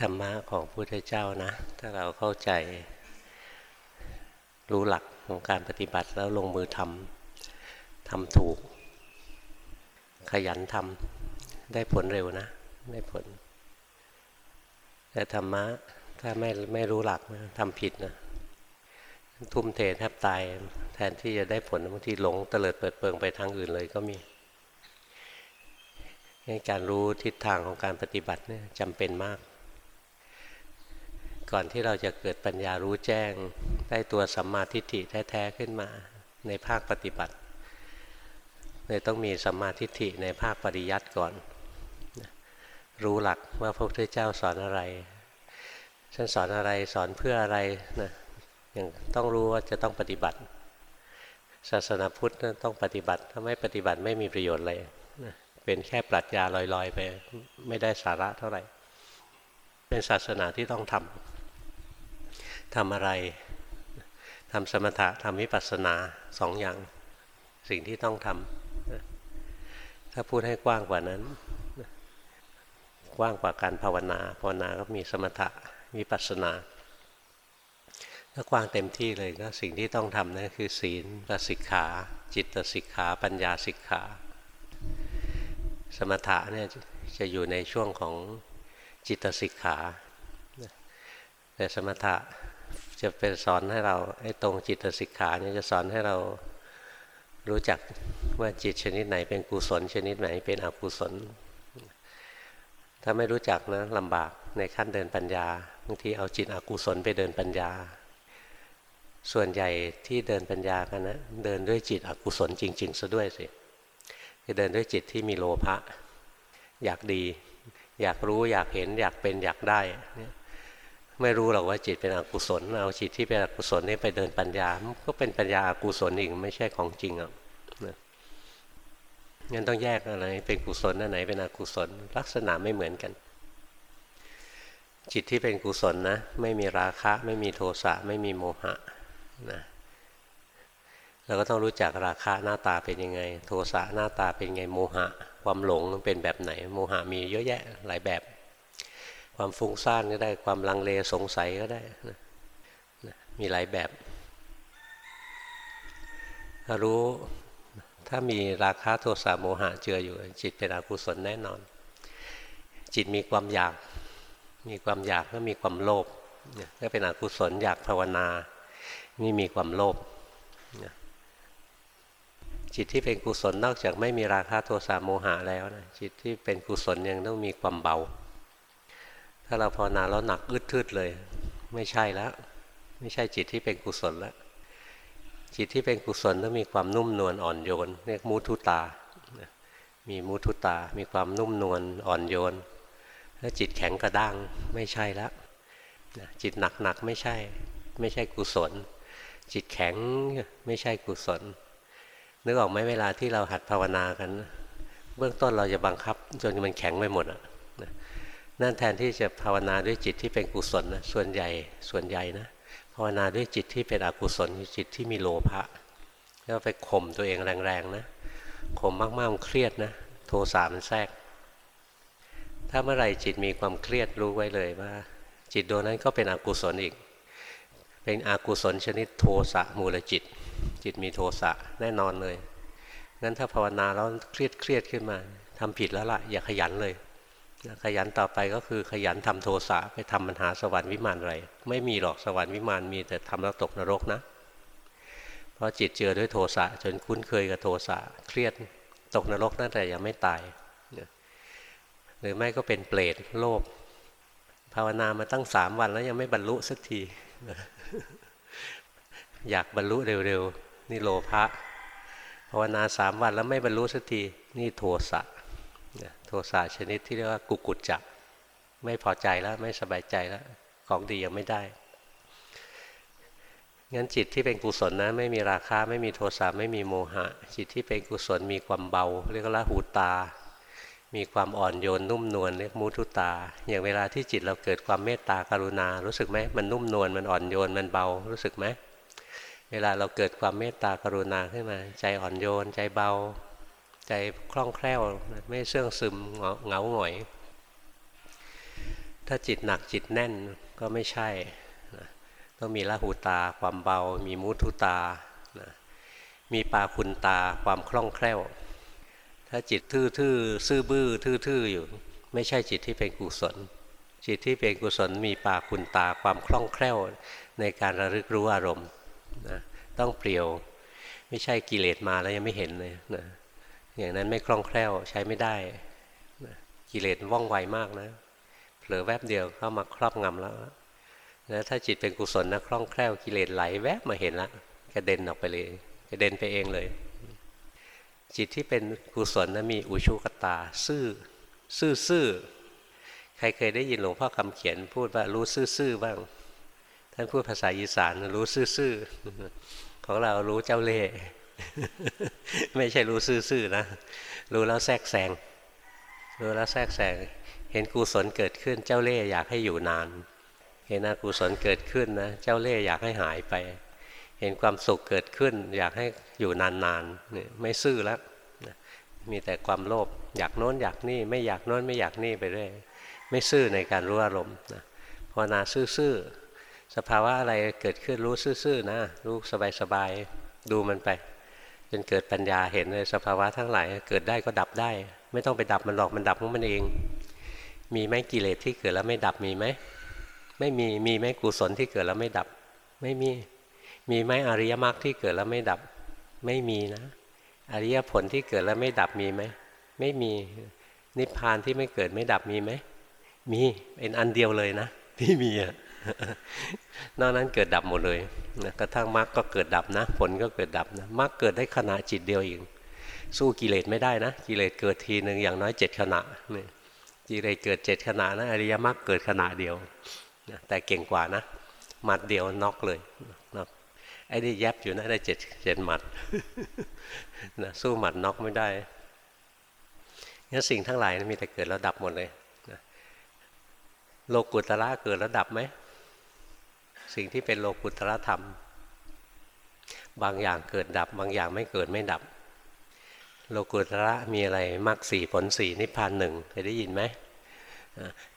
ธรรมะของพุทธเจ้านะ ถ้าเราเข้าใจรู้หลักของการปฏิบัติแล้วลงมือทำทำถูก ขยันทำได้ผลเร็วนะ ได้ผล แต่ธรรมะถ้าไม่ไม่รู้หลักนะทำผิดนะทุ่มเทแทบตายแทนที่จะได้ผลบางทีหลงเตลิดเปิดเปิงไปทางอื่นเลยก็มีการรู้ทิศทางของการปฏิบัติเนี่ยจำเป็นมาก ก่อนที่เราจะเกิดปัญญารู้แจ้ง ได้ตัวสัมมาทิฏฐิแท้ๆขึ้นมาในภาคปฏิบัติเลยต้องมีสัมมาทิฏฐิในภาคปริยัติก่อน รู้หลักว่าพระพุทธเจ้าสอนอะไรท่านสอนอะไรสอนเพื่ออะไรนะยังต้องรู้ว่าจะต้องปฏิบัติ ศาสนาพุทธต้องปฏิบัติถ้าไม่ปฏิบัติไม่มีประโยชน์เลยนะเป็นแค่ปรัชญาลอยๆ ไปไม่ได้สาระเท่าไหร่ เป็นศาสนาที่ต้องทำ ทำอะไรทำสมถะทำวิปัสสนาสองอย่าง สิ่งที่ต้องทำถ้าพูดให้กว้างกว่านั้น กว้างกว่าการภาวนา ภาวนาก็มีสมถะวิปัสสนาถ้ากว้างเต็มที่เลยก็สิ่งที่ต้องทำนั่นคือ ศีลกับสิกขา จิตสิกขา ปัญญาสิกขา สมถะเนี่ยจะอยู่ในช่วงของจิตสิกขา แต่สมถะ จะเป็นสอนให้เราไอ้ตรงจิตสิกขาเนี่ยจะสอนให้เรารู้จักว่าจิตชนิดไหนเป็นกุศล ชนิดไหนเป็นอกุศล ถ้าไม่รู้จักนะลำบากในขั้นเดินปัญญาบางทีเอาจิตอกุศลไปเดินปัญญา ส่วนใหญ่ที่เดินปัญญากันนะเดินด้วยจิตอกุศลจริง ๆซะด้วยสิจะเดินด้วยจิตที่มีโลภะอยากดี อยากรู้อยากเห็นอยากเป็นอยากได้ ไม่รู้หรอกว่าจิตเป็นอกุศลเอาจิตที่เป็นอกุศลนี้ไปเดินปัญญาก็เป็นปัญญาอากุศลอีกไม่ใช่ของจริงอะงั้นต้องแยกอะไรเป็นกุศลอันไหนเป็นอกุศล ลักษณะไม่เหมือนกัน จิตที่เป็นกุศลนะ ไม่มีราคะ ไม่มีโทสะไม่มีโมหะนะเราก็ต้องรู้จักราคะหน้าตาเป็นยังไง โทสะหน้าตาเป็นไงโมหะ ความหลงเป็นแบบไหน โมหะมีเยอะแยะหลายแบบ ความฟุ้งซ่านก็ได้ความลังเลสงสัยก็ได้นะมีหลายแบบถ้ารู้ถ้ามีราคะโทสะโมหะเจืออยู่ จิตเป็นอกุศลแน่นอน จิตมีความอยาก มีความอยากก็มีความโลภก็เป็นอกุศลอยากภาวนา นี่มีความโลภจิตที่เป็นกุศลนอกจากไม่มีราคะโทสะโมหะแล้วนะจิตที่เป็นกุศลยังต้องมีความเบา ถ้าเราภาวนาแล้วหนักอึดทึดเลย ไม่ใช่แล้ว ไม่ใช่จิตที่เป็นกุศลแล้วจิตที่เป็นกุศลต้องมีความนุ่มนวลอ่อนโยนเรียกมุทุตา มีมุทุตา มีความนุ่มนวลอ่อนโยนถ้าจิตแข็งกระด้างไม่ใช่แล้วจิตหนักหนักไม่ใช่ ไม่ใช่กุศล จิตแข็งไม่ใช่กุศล นึกออกไหมเวลาที่เราหัดภาวนากัน เบื้องต้นเราจะบังคับจนมันแข็งไปหมดอะ นั่นแทนที่จะภาวนาด้วยจิตที่เป็นกุศลนะส่วนใหญ่ส่วนใหญ่นะภาวนาด้วยจิตที่เป็นอกุศลจิตที่มีโลภะแล้วไปข่มตัวเองแรงๆนะข่มมากๆมันเครียดนะโทสะมันแทรก ถ้าเมื่อไหร่จิตมีความเครียดรู้ไว้เลยว่า จิตโดนนั้นก็เป็นอกุศลอีก เป็นอกุศลชนิดโทสะมูลจิต จิตมีโทสะแน่นอนเลยงั้นถ้าภาวนาแล้วเครียดเครียดขึ้นมาทำผิดแล้วล่ะอย่าขยันเลย ขยันต่อไปก็คือขยันทำโทสะไปทำปัญหาสวรรค์วิมานอะไร ไม่มีหรอกสวรรค์วิมานมีแต่ทำแล้วตกนรกนะ เพราะจิตเจือด้วยโทสะจนคุ้นเคยกับโทสะเครียดตกนรกนั่นแต่ยังไม่ตาย หรือไม่ก็เป็นเปรตโลภภาวนามาตั้งสามวันแล้วยังไม่บรรลุสักที อยากบรรลุเร็วๆ นี่โลภะภาวนาสามวันแล้วไม่บรรลุสักที นี่โทสะ ทสะชนิดที่เรียกว่ากุกุจจะไม่พอใจแล้วไม่สบายใจแล้วของดียังไม่ได้งั้นจิตที่เป็นกุศลนะไม่มีราคะไม่มีโทสะไม่มีโมหะ จิตที่เป็นกุศลมีความเบา เรียกว่าหูตา มีความอ่อนโยนนุ่มนวลเรียกมุทุตา อย่างเวลาที่จิตเราเกิดความเมตตากรุณา รู้สึกไหมมันนุ่มนวลมันอ่อนโยนมันเบารู้สึกไหมเวลาเราเกิดความเมตตากรุณาขึ้นมา ใจอ่อนโยนใจเบา ใจคล่องแคล่วไม่เสื่องซึมเหงาหงอย ถ้าจิตหนักจิตแน่นก็ไม่ใช่นะต้องมีละหูตาความเบา มีมุทุตานะมีปาคุณตาความคล่องแคล่ว ถ้าจิตทื่อๆซื่อบื้อทื่อๆอยู่ ไม่ใช่จิตที่เป็นกุศล จิตที่เป็นกุศลมีปาคุณตาความคล่องแคล่วในการระลึกรู้อารมณ์นะต้องเปลี่ยว ไม่ใช่กิเลสมาแล้วยังไม่เห็นเลยนะ อย่างนั้นไม่คล่องแคล่วใช้ไม่ได้กิเลสว่องไวมากนะเผลอแวบเดียวเข้ามาครอบงำแล้วนะถ้าจิตเป็นกุศลนะคล่องแคล่วกิเลสไหลแวบมาเห็นละกระเด็นออกไปเลยกระเด็นไปเองเลย จิตที่เป็นกุศลนะมีอุชุกตา ซื่อ ซื่อซื่อใครเคยได้ยินหลวงพ่อคำเขียนพูดว่ารู้ซื่อๆบ้าง ท่านพูดภาษาอีสานรู้ซื่อๆของเรารู้เจ้าเล่ห์ ไม่ใช่รู้ซื่อๆนะ รู้แล้วแทรกแซงรู้แล้วแทรกแซงเห็นกุศลเกิดขึ้นเจ้าเล่ห์อยากให้อยู่นาน เห็นอกุศลเกิดขึ้นนะ เจ้าเล่ห์อยากให้หายไป เห็นความสุขเกิดขึ้น อยากให้อยู่นานๆเนี่ยไม่ซื่อแล้วมีแต่ความโลภอยากโน้นอยากนี่ไม่อยากโน้นไม่อยากนี่ไปเรื่อยไม่ซื่อในการรู้อารมณ์นะภาวนาซื่อๆสภาวะอะไรเกิดขึ้นรู้ซื่อๆนะรู้สบายๆดูมันไป จนเกิดปัญญาเห็นเลยสภาวะทั้งหลายเกิดได้ก็ดับได้ ไม่ต้องไปดับมันหรอกมันดับของมันเอง มีไหมกิเลสที่เกิดแล้วไม่ดับมีไหมไม่มีมีไหมกุศลที่เกิดแล้วไม่ดับ ไม่มีมีไหมอริยมรรคที่เกิดแล้วไม่ดับ ไม่มีนะอริยผลที่เกิดแล้วไม่ดับมีไหมไม่มีนิพพานที่ไม่เกิดไม่ดับมีไหมมีเป็นอันเดียวเลยนะที่มีอะ นอกนั้นเกิดดับหมดเลยนะกระทั่งมรรคก็เกิดดับนะผลก็เกิดดับนะมรรคเกิดได้ขณะจิตเดียวเองสู้กิเลสไม่ได้นะ กิเลสเกิดทีหนึ่งอย่างน้อยเจ็ดขณะนี่กิเลสเกิดเจ็ดขณะนะอริยมรรคเกิดขณะเดียวนะแต่เก่งกว่านะหมัดเดียวน็อกเลยน็อกไอ้นี่แยบอยู่นะได้เจ็ดเจ็ดหมัดนะสู้หมัดน็อกไม่ได้งั้นสิ่งทั้งหลายมีแต่เกิดแล้วดับหมดเลยนะโลกุตระเกิดแล้วดับไหม สิ่งที่เป็นโลกุตระธรรม บางอย่างเกิดดับ บางอย่างไม่เกิดไม่ดับ โลกุตระมีอะไรมรรคสี่ผลสี่นิพพานหนึ่งเคยได้ยินไหม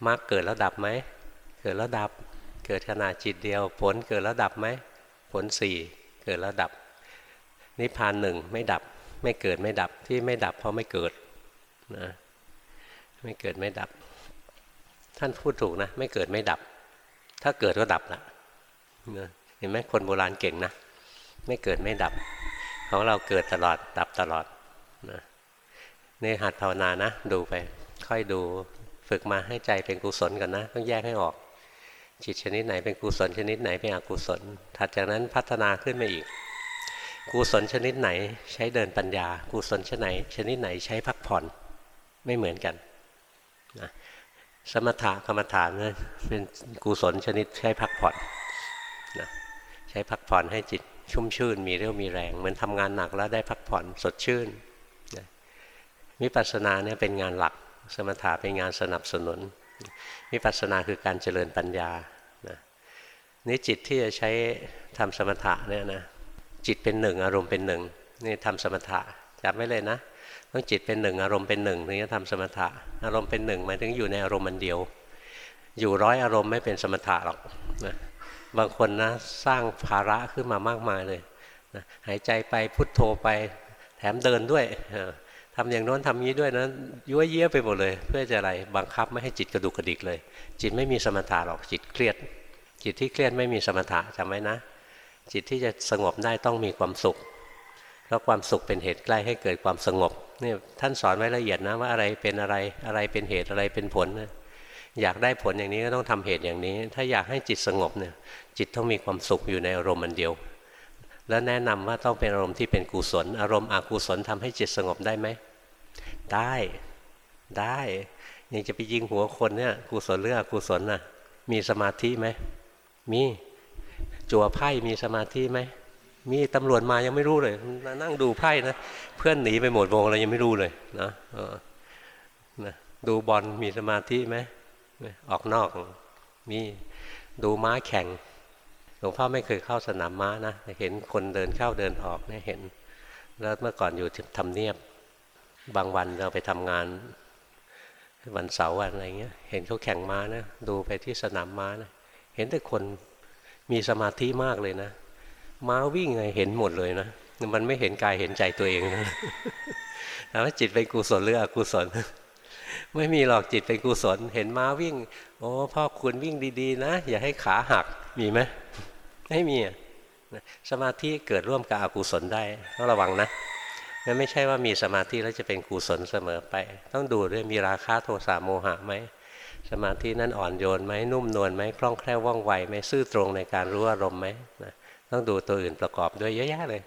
มรรคเกิดแล้วดับไหมเกิดแล้วดับเกิดขนาดจิตเดียว ผลเกิดแล้วดับไหมผลสี่เกิดแล้วดับ นิพพานหนึ่งไม่ดับไม่เกิดไม่ดับที่ไม่ดับเพราะไม่เกิดนะไม่เกิดไม่ดับ ท่านพูดถูกนะ ไม่เกิดไม่ดับ ถ้าเกิดก็ดับละ เห็นไหมคนโบราณเก่งนะ ไม่เกิดไม่ดับ ของเราเกิดตลอดดับตลอดนะในหัดภาวนานะ ดูไป ค่อยดูฝึกมาให้ใจเป็นกุศลกันนะ ต้องแยกให้ออก จิตชนิดไหนเป็นกุศลชนิดไหนเป็นอกุศล ถัดจากนั้นพัฒนาขึ้นมาอีก กุศลชนิดไหนใช้เดินปัญญา กุศลชนิดไหนชนิดไหนใช้พักผ่อนไม่เหมือนกันนะสมถะกรรมฐานนะเป็นกุศลชนิดใช้พักผ่อน นะใช้พักผ่อนให้จิตชุ่มชื่น มีเรี่ยวมีแรง เหมือนทำงานหนักแล้วได้พักผ่อนสดชื่นนะวิปัสสนาเนี่ยเป็นงานหลัก สมถะเป็นงานสนับสนุนวิปัสสนาคือการเจริญปัญญานะนี่จิตที่จะใช้ทำสมถะเนี่ยนะจิตเป็นหนึ่งอารมณ์เป็นหนึ่งนี่ทำสมถะจำไว้เลยนะต้องจิตเป็นหนึ่งอารมณ์เป็นหนึ่งถึงจะทำสมถะ อารมณ์เป็นหนึ่งหมายถึงอยู่ในอารมณ์มันเดียว อยู่ร้อยอารมณ์ไม่เป็นสมถะหรอกนะ บางคนนะสร้างภาระขึ้นมามากมายเลยนะหายใจไปพุทโธไปแถมเดินด้วยทำอย่างโน้นทำนี้ด้วยนะยั่วเยี่ยไปหมดเลย เพื่อจะอะไรบังคับไม่ให้จิตกระดุกกระดิกเลย จิตไม่มีสมถะหรอกจิตเครียด จิตที่เครียดไม่มีสมถะจำไว้นะ จิตที่จะสงบได้ต้องมีความสุข เพราะความสุขเป็นเหตุใกล้ให้เกิดความสงบนี่ท่านสอนไว้ละเอียดนะว่าอะไรเป็นอะไรอะไรเป็นเหตุอะไรเป็นผลนะ อยากได้ผลอย่างนี้ก็ต้องทำเหตุอย่างนี้ ถ้าอยากให้จิตสงบเนี่ยจิตต้องมีความสุขอยู่ในอารมณ์มันเดียว แล้วแนะนำว่าต้องเป็นอารมณ์ที่เป็นกุศล อารมณ์อกุศลทำให้จิตสงบได้ไหมได้ได้ยังจะไปยิงหัวคนเนี่ยกุศลหรืออกุศลน่ะมีสมาธิไหมมีจั่วไพ่มีสมาธิไหมมีตำรวจมายังไม่รู้เลยนั่งดูไพ่นะเพื่อนหนีไปหมดวงอะไรยังไม่รู้เลยนะนะดูบอลมีสมาธิไหม ออกนอกมีดูม้าแข่งหลวงพ่อไม่เคยเข้าสนามม้านะเห็นคนเดินเข้าเดินออกเนี่ยเห็น แล้วเมื่อก่อนอยู่ทำเนียบบางวันเราไปทำงานวันเสาร์วันอะไรเงี้ย เห็นเขาแข่งม้านะดูไปที่สนามม้านะเห็นแต่คนมีสมาธิมากเลยนะ ม้าวิ่งไงเห็นหมดเลยนะมันไม่เห็นกายเห็นใจตัวเองนะถามว่าจิตเป็นกุศลหรืออกุศล ไม่มีหรอกจิตเป็นกุศล เห็นม้าวิ่ง โอ้พ่อคุณวิ่งดีๆ นะ อย่าให้ขาหักมีไหมไม่มีสมาธิเกิดร่วมกับอกุศลได้ต้องระวังนะมันไม่ใช่ว่ามีสมาธิแล้วจะเป็นกุศลเสมอไป ต้องดูด้วยมีราคะโทสะโมหะไหมสมาธินั้นอ่อนโยนไหมนุ่มนวลไหมคล่องแคล่วว่องไวไหมซื่อตรงในการรู้อารมณ์ไหมนะต้องดูตัวอื่นประกอบด้วยเยอะแยะเลย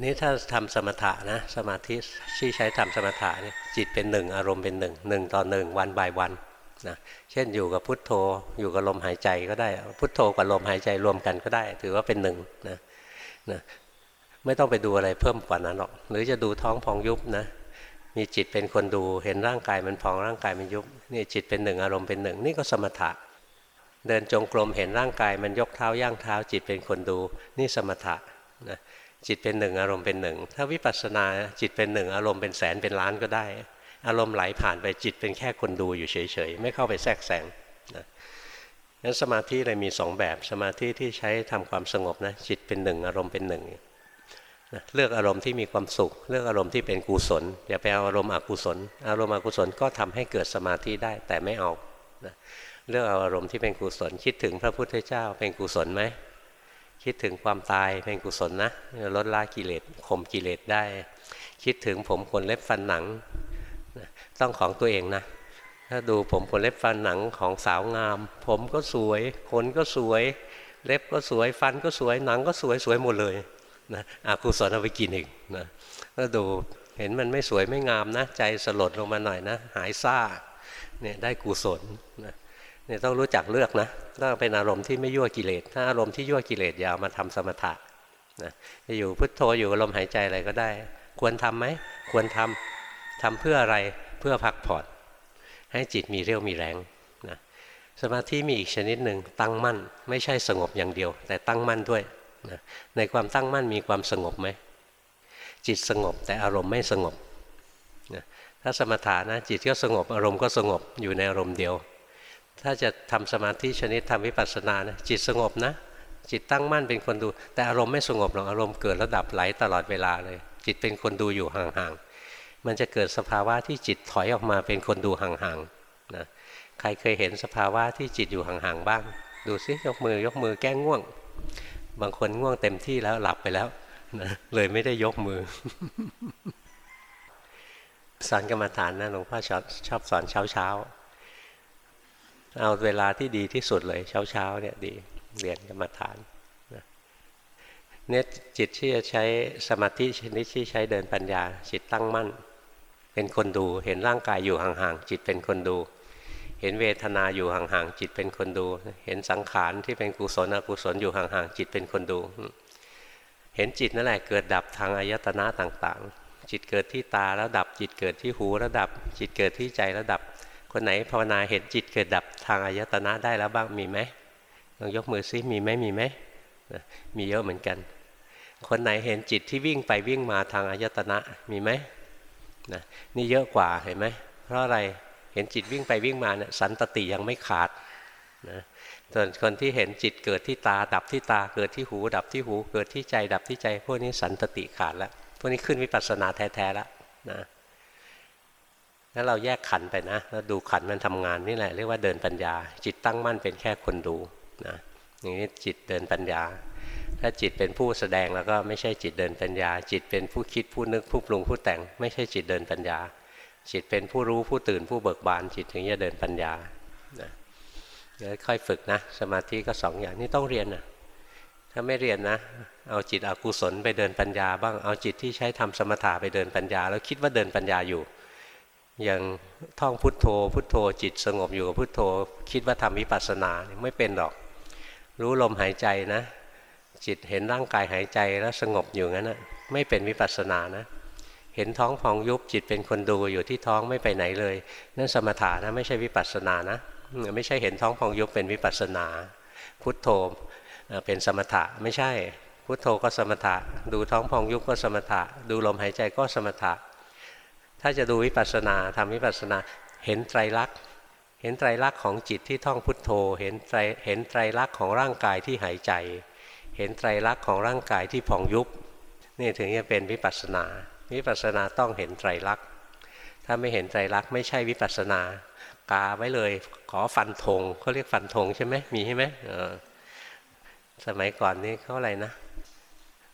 นี่ถ้าทำสมถะนะ สมาธิที่ใช้ทำสมถะเนี่ยจิตเป็นหนึ่งอารมณ์เป็นหนึ่งหนึ่งต่อหนึ่งวันบายวันนะเช่นอยู่กับพุทโธอยู่กับลมหายใจก็ได้ พุทโธกับลมหายใจรวมกันก็ได้ ถือว่าเป็นหนึ่งนะนะไม่ต้องไปดูอะไรเพิ่มกว่านั้นหรอก หรือจะดูท้องพองยุบนะมีจิตเป็นคนดูเห็นร่างกายมันพองร่างกายมันยุบนี่จิตเป็นหนึ่งอารมณ์เป็นหนึ่งนี่ก็สมถะ เดินจงกรมเห็นร่างกายมันยกเท้าย่างเท้าจิตเป็นคนดูนี่สมถะนะ จิตเป็นหนึ่งอารมณ์เป็นหนึ่งถ้าวิปัสสนาจิตเป็นหนึ่งอารมณ์เป็นแสนเป็นล้านก็ได้ อารมณ์ไหลผ่านไปจิตเป็นแค่คนดูอยู่เฉยๆ ไม่เข้าไปแทรกแซงนะนั้นสมาธิเลยมีสองแบบ สมาธิที่ใช้ทำความสงบนะจิตเป็นหนึ่งอารมณ์เป็นหนึ่งเลือกอารมณ์ที่มีความสุข เลือกอารมณ์ที่เป็นกุศลอย่าไปเอาอารมณ์อกุศล อารมณ์อกุศลก็ทำให้เกิดสมาธิได้แต่ไม่เอาเลือกเอาอารมณ์ที่เป็นกุศลคิดถึงพระพุทธเจ้าเป็นกุศลไหม คิดถึงความตายเป็นกุศลนะลดละกิเลสข่มกิเลสได้ คิดถึงผมขนเล็บฟันหนัง ต้องของตัวเองนะ ถ้าดูผมขนเล็บฟันหนังของสาวงาม ผมก็สวยขนก็สวย เล็บก็สวยฟันก็สวยหนังก็สวยสวยหมดเลยนะอากุศลเอาไปกินอีกนะก็ดูเห็นมันไม่สวยไม่งามนะ ใจสลดลงมาหน่อยนะ หายซ่าเนี่ยได้กุศลนะ เนี่ยต้องรู้จักเลือกนะต้องเป็นอารมณ์ที่ไม่ยั่วกิเลส ถ้าอารมณ์ที่ยั่วกิเลสอย่ามาทำสมถะนะจะอยู่พุทโธอยู่ลมหายใจอะไรก็ได้ ควรทํำไหมควรทำทำเพื่ออะไรเพื่อพักผ่อนให้จิตมีเรี่ยวมีแรงนะสมาธิมีอีกชนิดหนึ่งตั้งมั่น ไม่ใช่สงบอย่างเดียว แต่ตั้งมั่นด้วยนะในความตั้งมั่นมีความสงบไหมจิตสงบแต่อารมณ์ไม่สงบนะถ้าสมถะนะจิตก็สงบอารมณ์ก็สงบอยู่ในอารมณ์เดียว ถ้าจะทำสมาธิชนิดทำวิปัสสนานะจิตสงบนะ จิตตั้งมั่นเป็นคนดู แต่อารมณ์ไม่สงบหรอกอารมณ์เกิดระดับไหลตลอดเวลาเลย จิตเป็นคนดูอยู่ห่างๆมันจะเกิดสภาวะที่จิตถอยออกมาเป็นคนดูห่างๆนะใครเคยเห็นสภาวะที่จิตอยู่ห่างๆบ้าง ดูซิยกมือยกมือแก้ง่วง บางคนง่วงเต็มที่แล้วหลับไปแล้วนะเลยไม่ได้ยกมือสอนกรรมฐานนะหลวงพ่อชอบชอบสอนเช้าเช้า เอาเวลาที่ดีที่สุดเลย เช้าเช้าเนี่ยดีเรียนกรรมฐานเนี่ยจิตที่จะใช้สมาธิชนิดที่ใช้เดินปัญญา จิตตั้งมั่น เป็นคนดูเห็นร่างกายอยู่ห่างๆจิตเป็นคนดู เห็นเวทนาอยู่ห่างๆจิตเป็นคนดู เห็นสังขารที่เป็นกุศลอกุศลอยู่ห่างๆจิตเป็นคนดู เห็นจิตนั่นแหละเกิดดับทางอายตนะต่างๆ จิตเกิดที่ตาแล้วดับ จิตเกิดที่หูแล้วดับ จิตเกิดที่ใจแล้วดับ คนไหนภาวนาเห็นจิตเกิดดับทางอายตนะได้แล้วบ้างมีไหมลองยกมือซิมีไหมมีไหมมีเยอะเหมือนกัน คนไหนเห็นจิตที่วิ่งไปวิ่งมาทางอายตนะมีไหมนะนี่เยอะกว่าเห็นไหมเพราะอะไรเห็นจิตวิ่งไปวิ่งมาเนี่ยสันตติยังไม่ขาดนะส่วนคนที่เห็นจิตเกิดที่ตาดับที่ตาเกิดที่หู ดับที่หู เกิดที่ใจดับที่ใจพวกนี้สันตติขาดแล้วพวกนี้ขึ้นวิปัสสนาแท้ๆแล้วนะ แล้วเราแยกขันไปนะแล้วดูขันมันทำงานนี่แหละ เรียกว่าเดินปัญญา จิตตั้งมั่นเป็นแค่คนดูนะอย่างนี้จิตเดินปัญญา ถ้าจิตเป็นผู้แสดงแล้วก็ไม่ใช่จิตเดินปัญญา จิตเป็นผู้คิดผู้นึกผู้ปรุงผู้แต่ง ไม่ใช่จิตเดินปัญญา จิตเป็นผู้รู้ผู้ตื่นผู้เบิกบานจิตถึงจะเดินปัญญานะค่อยฝึกนะ สมาธิก็สองอย่างนี่ต้องเรียนนะถ้าไม่เรียนนะ เอาจิตอกุศลไปเดินปัญญา บ้างเอาจิตที่ใช้ทำสมถะไปเดินปัญญา แล้วคิดว่าเดินปัญญาอยู่ อย่างท่องพุทโธ พุทโธจิตสงบอยู่กับพุทโธ คิดว่าทำวิปัสสนาไม่เป็นหรอก รู้ลมหายใจนะ จิตเห็นร่างกายหายใจแล้วสงบอยู่งั้นนะไม่เป็นวิปัสสนานะ เห็นท้องพองยุบจิตเป็นคนดูอยู่ที่ท้องไม่ไปไหนเลย นั่นสมถะนะไม่ใช่วิปัสสนานะไม่ใช่เห็นท้องพองยุบเป็นวิปัสสนา พุทโธเป็นสมถะไม่ใช่ พุทโธก็สมถะ ดูท้องพองยุบก็สมถะ ดูลมหายใจก็สมถะ ถ้าจะดูวิปัสสนาทำวิปัสสนาเห็นไตรลักษณ์เห็นไตรลักษณ์ของจิตที่ท่องพุทโธ เห็นไตรเห็นไตรลักษณ์ของร่างกายที่หายใจ เห็นไตรลักษณ์ของร่างกายที่ผ่องยุบนี่ถึงจะเป็นวิปัสสนา วิปัสสนาต้องเห็นไตรลักษณ์ถ้าไม่เห็นไตรลักษณ์ไม่ใช่วิปัสสนา กาไว้เลยขอฟันธงเขาเรียกฟันธงใช่ไหมมีใช่ไหมสมัยก่อนนี้เขาอะไรนะ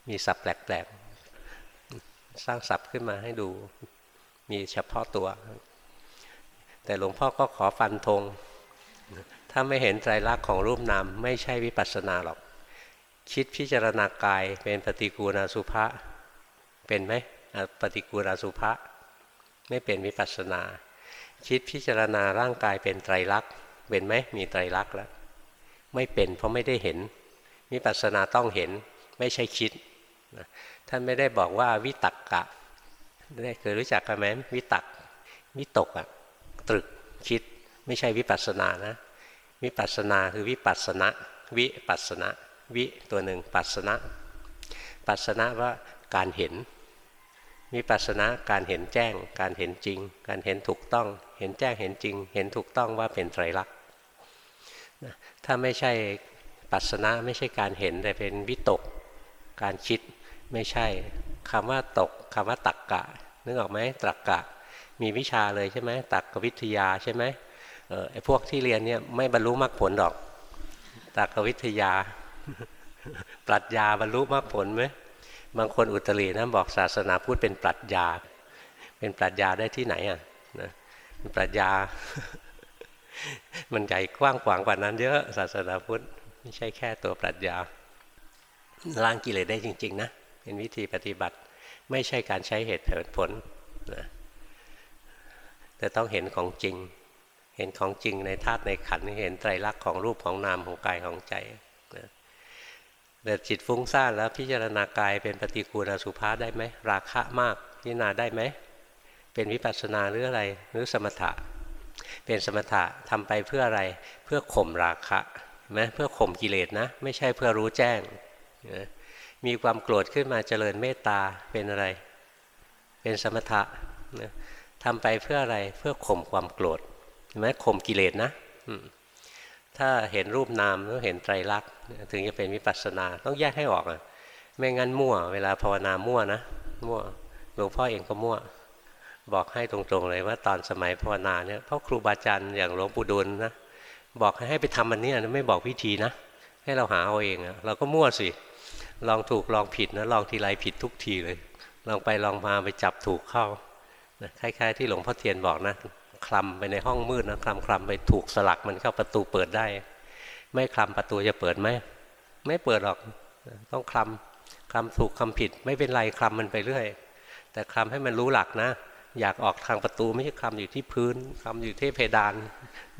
มีศัพท์แปลกๆสร้างศัพท์ขึ้นมาให้ดู มีเฉพาะตัว แต่หลวงพ่อก็ขอฟันธงถ้าไม่เห็นไตรลักษณ์ของรูปนามไม่ใช่วิปัสสนาหรอก คิดพิจารณากายเป็นปฏิกูณาสุภะเป็นไหมปฏิกูณาสุภะไม่เป็นวิปัสสนา คิดพิจารณาร่างกายเป็นไตรลักษณ์เป็นไหมมีไตรลักษณ์แล้วไม่เป็นเพราะไม่ได้เห็นวิปัสสนาต้องเห็นไม่ใช่คิดท่านไม่ได้บอกว่าวิตักกะ ได้เคยรู้จักกันไหมวิตักวิตกอะตรึกคิดไม่ใช่วิปัสสนานะ วิปัสสนาคือวิปัสสนะ วิปัสสนะ วิตัวหนึ่งปัสสนะ ปัสสนะว่าการเห็นวิปัสสนาการเห็นแจ้ง การเห็นจริง การเห็นถูกต้อง เห็นแจ้งเห็นจริง เห็นถูกต้องว่าเป็นไตรลักษณ์ถ้าไม่ใช่ปัสนะไม่ใช่การเห็นแต่เป็นวิตก การคิดไม่ใช่ คำว่าตกคำว่าตักกะ นึกออกไหมตักกะ มีวิชาเลยใช่ไหมตักกวิทยาใช่ไหมเออไอพวกที่เรียนเนี่ยไม่บรรลุมรรคผลหรอกตักกวิทยา ปรัชญาบรรลุมรรคผลไหมบางคนอุตรีนะบอกศาสนาพูดเป็นปรัชญา เป็นปรัชญาได้ที่ไหนอะนะปรัชญา มันใหญ่กว้างขวางกว่านั้นเยอะศาสนาพุทธไม่ใช่แค่ตัวปรัชญาล้างกิเลสได้จริง ๆ นะ เป็นวิธีปฏิบัติ ไม่ใช่การใช้เหตุผลนะแต่ต้องเห็นของจริง เห็นของจริงในธาตุในขันเห็นไตรลักษณ์ของรูปของนามของกายของใจนะแต่จิตฟุ้งซ่านแล้วพิจารณากายเป็นปฏิกูลสุภาได้ไหมราคะมากพิจารณาได้ไหมเป็นวิปัสสนาหรืออะไรหรือสมถะ เป็นสมถะทำไปเพื่ออะไรเพื่อข่มราคะไหมเพื่อข่มกิเลสนะ ไม่ใช่เพื่อรู้แจ้งนะ มีความโกรธขึ้นมาเจริญเมตตาเป็นอะไร เป็นสมถะทำไปเพื่ออะไรเพื่อข่มความโกรธเห็นไหมข่มกิเลสนะถ้าเห็นรูปนามต้องเห็นไตรลักษณ์ถึงจะเป็นวิปัสสนาต้องแยกให้ออกอะไม่งั้นมั่ว เวลาภาวนามั่วนะมั่วหลวงพ่อเองก็มั่ว บอกให้ตรงๆเลยว่าตอนสมัยภาวนาเนี่ยพ่อครูบาอาจารย์อย่างหลวงปู่ดูลนะบอกให้ไปทำมันนี้ไม่บอกวิธีนะ ให้เราหาเอาเองอะเราก็มั่วสิ ลองถูกลองผิดนะลองทีไรผิดทุกทีเลย ลองไปลองมาไปจับถูกเข้านะคล้ายๆ ที่หลวงพ่อเทียนบอกนะคลำไปในห้องมืดนะคลำคลำไปถูกสลักมันเข้าประตูเปิดได้ ไม่คลำประตูจะเปิดไหมไม่เปิดหรอกต้องคลำคลำถูกคำผิด ไม่เป็นไรคลำมันไปเรื่อย แต่คลำให้มันรู้หลักนะ อยากออกทางประตูไม่ใช่คลำอยู่ที่พื้นคลำอยู่ที่เพดาน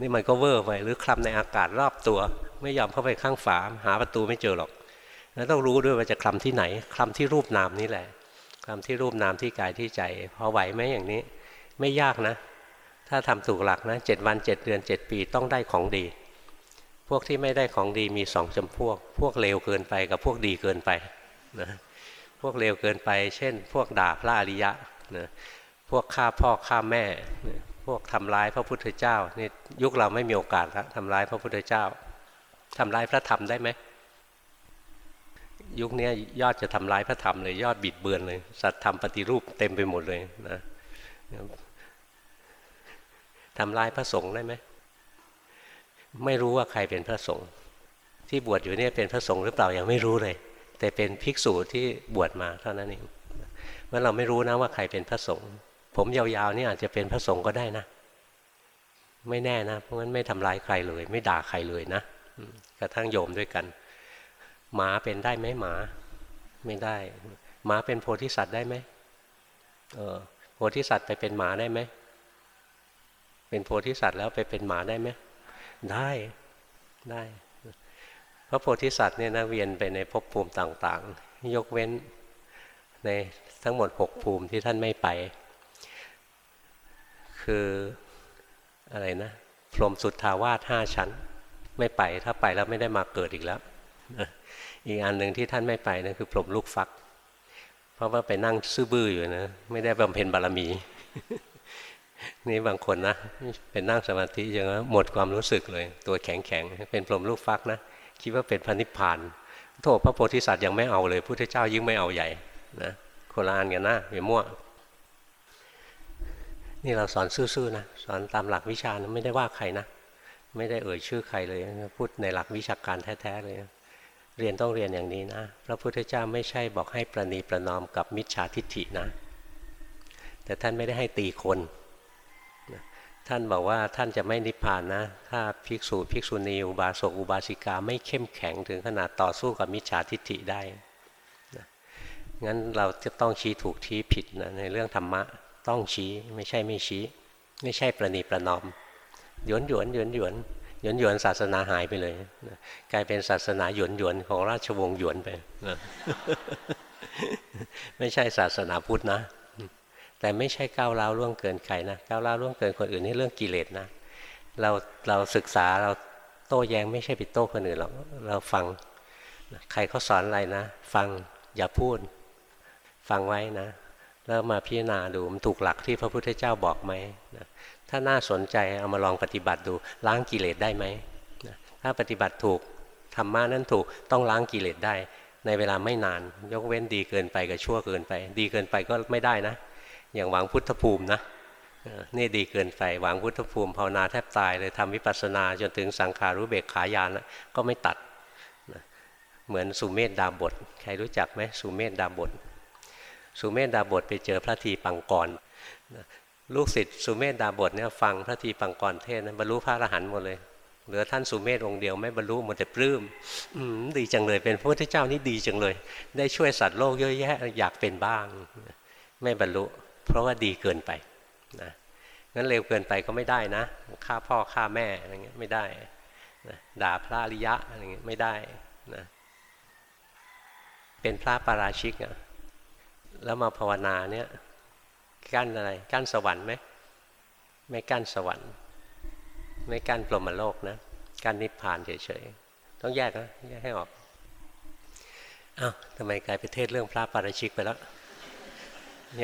นี่มันก็เวอร์ไปหรือคลำในอากาศรอบตัว ไม่ยอมเข้าไปข้างฝาหาประตูไม่เจอหรอก แล้วต้องรู้ด้วยว่าจะคลำที่ไหนคลำที่รูปนามนี่แหละคลำที่รูปนามที่กายที่ใจพอไหวไหมอย่างนี้ ไม่ยากนะ ถ้าทำถูกหลักนะเจ็ดวันเจ็ดเดือนเจ็ดปีต้องได้ของดี พวกที่ไม่ได้ของดีมีสองจำพวก พวกเลวเกินไปกับพวกดีเกินไปนะพวกเลวเกินไป เช่น พวกด่าพระอริยะนะพวกฆ่าพ่อฆ่าแม่พวกทำร้ายพระพุทธเจ้านี่ยุคเราไม่มีโอกาสแล้วทำร้ายพระพุทธเจ้าทำร้ายพระธรรมได้ไหม ยุคนี้ยอดจะทำร้ายพระธรรมเลย ยอดบิดเบือนเลย สัตธรรมปฏิรูปเต็มไปหมดเลยนะทำร้ายพระสงฆ์ได้ไหมไม่รู้ว่าใครเป็นพระสงฆ์ที่บวชอยู่เนี่ยเป็นพระสงฆ์หรือเปล่ายังไม่รู้เลย แต่เป็นภิกษุที่บวชมาเท่านั้นเองเมื่อเราไม่รู้นะว่าใครเป็นพระสงฆ์ผมยาวๆนี่อาจจะเป็นพระสงฆ์ก็ได้นะ ไม่แน่นะ เพราะงั้นไม่ทำลายใครเลย ไม่ด่าใครเลยนะกระทั่งโยมด้วยกัน หมาเป็นได้ไหมหมาไม่ได้ หมาเป็นโพธิสัตว์ได้ไหมเออโพธิสัตว์ไปเป็นหมาได้ไหมเป็นโพธิสัตว์แล้วไปเป็นหมาได้ไหมได้ได้เพราะโพธิสัตว์เนี่ยนะเวียนไปในภพภูมิต่างๆ ยกเว้นในทั้งหมดหกภูมิที่ท่านไม่ไป คืออะไรนะพรมสุดทาวาสห้าชั้น ไม่ไปถ้าไปแล้วไม่ได้มาเกิดอีกแล้ว อีกอันหนึ่งที่ท่านไม่ไปนะคือพรมลูกฟัก เพราะว่าไปนั่งซื่อบื้ออยู่นะไม่ได้บำเพ็ญบารมี นี่บางคนนะเป็นนั่งสมาธิอย่างนั้นหมดความรู้สึกเลย ตัวแข็งแข็งเป็นพรมลูกฟักนะคิดว่าเป็นพระนิพพานโทษพระโพธิสัตว์ยังไม่เอาเลยพุทธเจ้ายิ่งไม่เอาใหญ่นะโคลานกันนะอย่ามั่วนี่เราสอนซื่อๆนะสอนตามหลักวิชานะไม่ได้ว่าใครนะไม่ได้เอ่ยชื่อใครเลยพูดในหลักวิชาการแท้ๆเลย เรียนต้องเรียนอย่างนี้นะ พระพุทธเจ้าไม่ใช่บอกให้ประนีประนอมกับมิจฉาทิฏฐินะ แต่ท่านไม่ได้ให้ตีคน ท่านบอกว่าท่านจะไม่นิพพานนะ ถ้าภิกษุภิกษุณีอุบาสกอุบาสิกาไม่เข้มแข็งถึงขนาดต่อสู้กับมิจฉาทิฏฐิได้นะงั้นเราจะต้องชี้ถูกชี้ผิดนะในเรื่องธรรมะต้องชี้ไม่ใช่ไม่ชี้ ไม่ใช่ประนีประนอมหยวนหยวนหยวนหยวน หยวนหยวนศาสนาหายไปเลยกลายเป็นศาสนาหยวนหยวนของราชวงศ์หยวนไปไม่ใช่ศาสนาพุทธนะ แต่ไม่ใช่ก้าวร้าวล่วงเกินใครนะก้าวร้าวล่วงเกินคนอื่นนี่เรื่องกิเลสนะเราเราศึกษาเราโต้แย้งไม่ใช่ไปโต้คนอื่นหรอกเราฟังใครเขาสอนอะไรนะ ฟังอย่าพูด ฟังไว้นะ แล้วมาพิจารณาดูมันถูกหลักที่พระพุทธเจ้าบอกไหมนะ ถ้าน่าสนใจเอามาลองปฏิบัติดูล้างกิเลสได้ไหมถ้าปฏิบัติถูกธรรมะนั้นถูกต้องล้างกิเลสได้ ในเวลาไม่นาน ยกเว้นดีเกินไปกับชั่วเกินไป ดีเกินไปก็ไม่ได้นะ อย่างหวังพุทธภูมินะนี่ดีเกินไปหวังพุทธภูมิภาวนาแทบตายเลยทำวิปัสสนาจนถึงสังขารู้เบกขายานก็ไม่ตัดเหมือนสุเมธดาบท ใครรู้จักไหมสุเมธดาบทสุเมธดาบทไปเจอพระทีปังกร ลูกศิษย์สุเมธดาบทเนี่ยฟังพระทีปังกรเทศนะบรรลุพระอรหันต์หมดเลยเหลือท่านสุเมธองค์เดียวไม่บรรลุหมดแต่ปลื้มดีจังเลยเป็นพระพุทธเจ้านี่ดีจังเลย ได้ช่วยสัตว์โลกเยอะแยะอยากเป็นบ้าง ไม่บรรลุ เพราะว่าดีเกินไปนะงั้นเร็วเกินไปก็ไม่ได้นะฆ่าพ่อฆ่าแม่อะไรเงี้ยไม่ได้นะด่าพระอริยะอะไรเงี้ยไม่ได้นะเป็นพระปาราชิกอะแล้วมาภาวนาเนี่ย กั้นอะไร กั้นสวรรค์ไหมไม่กั้นสวรรค์ ไม่กั้นปรมโลกนะกั้นนิพพานเฉยๆต้องแยกนะแยกให้ออกอ้าวทำไมกลายไปเทศเรื่องพระปาราชิกไปแล้ว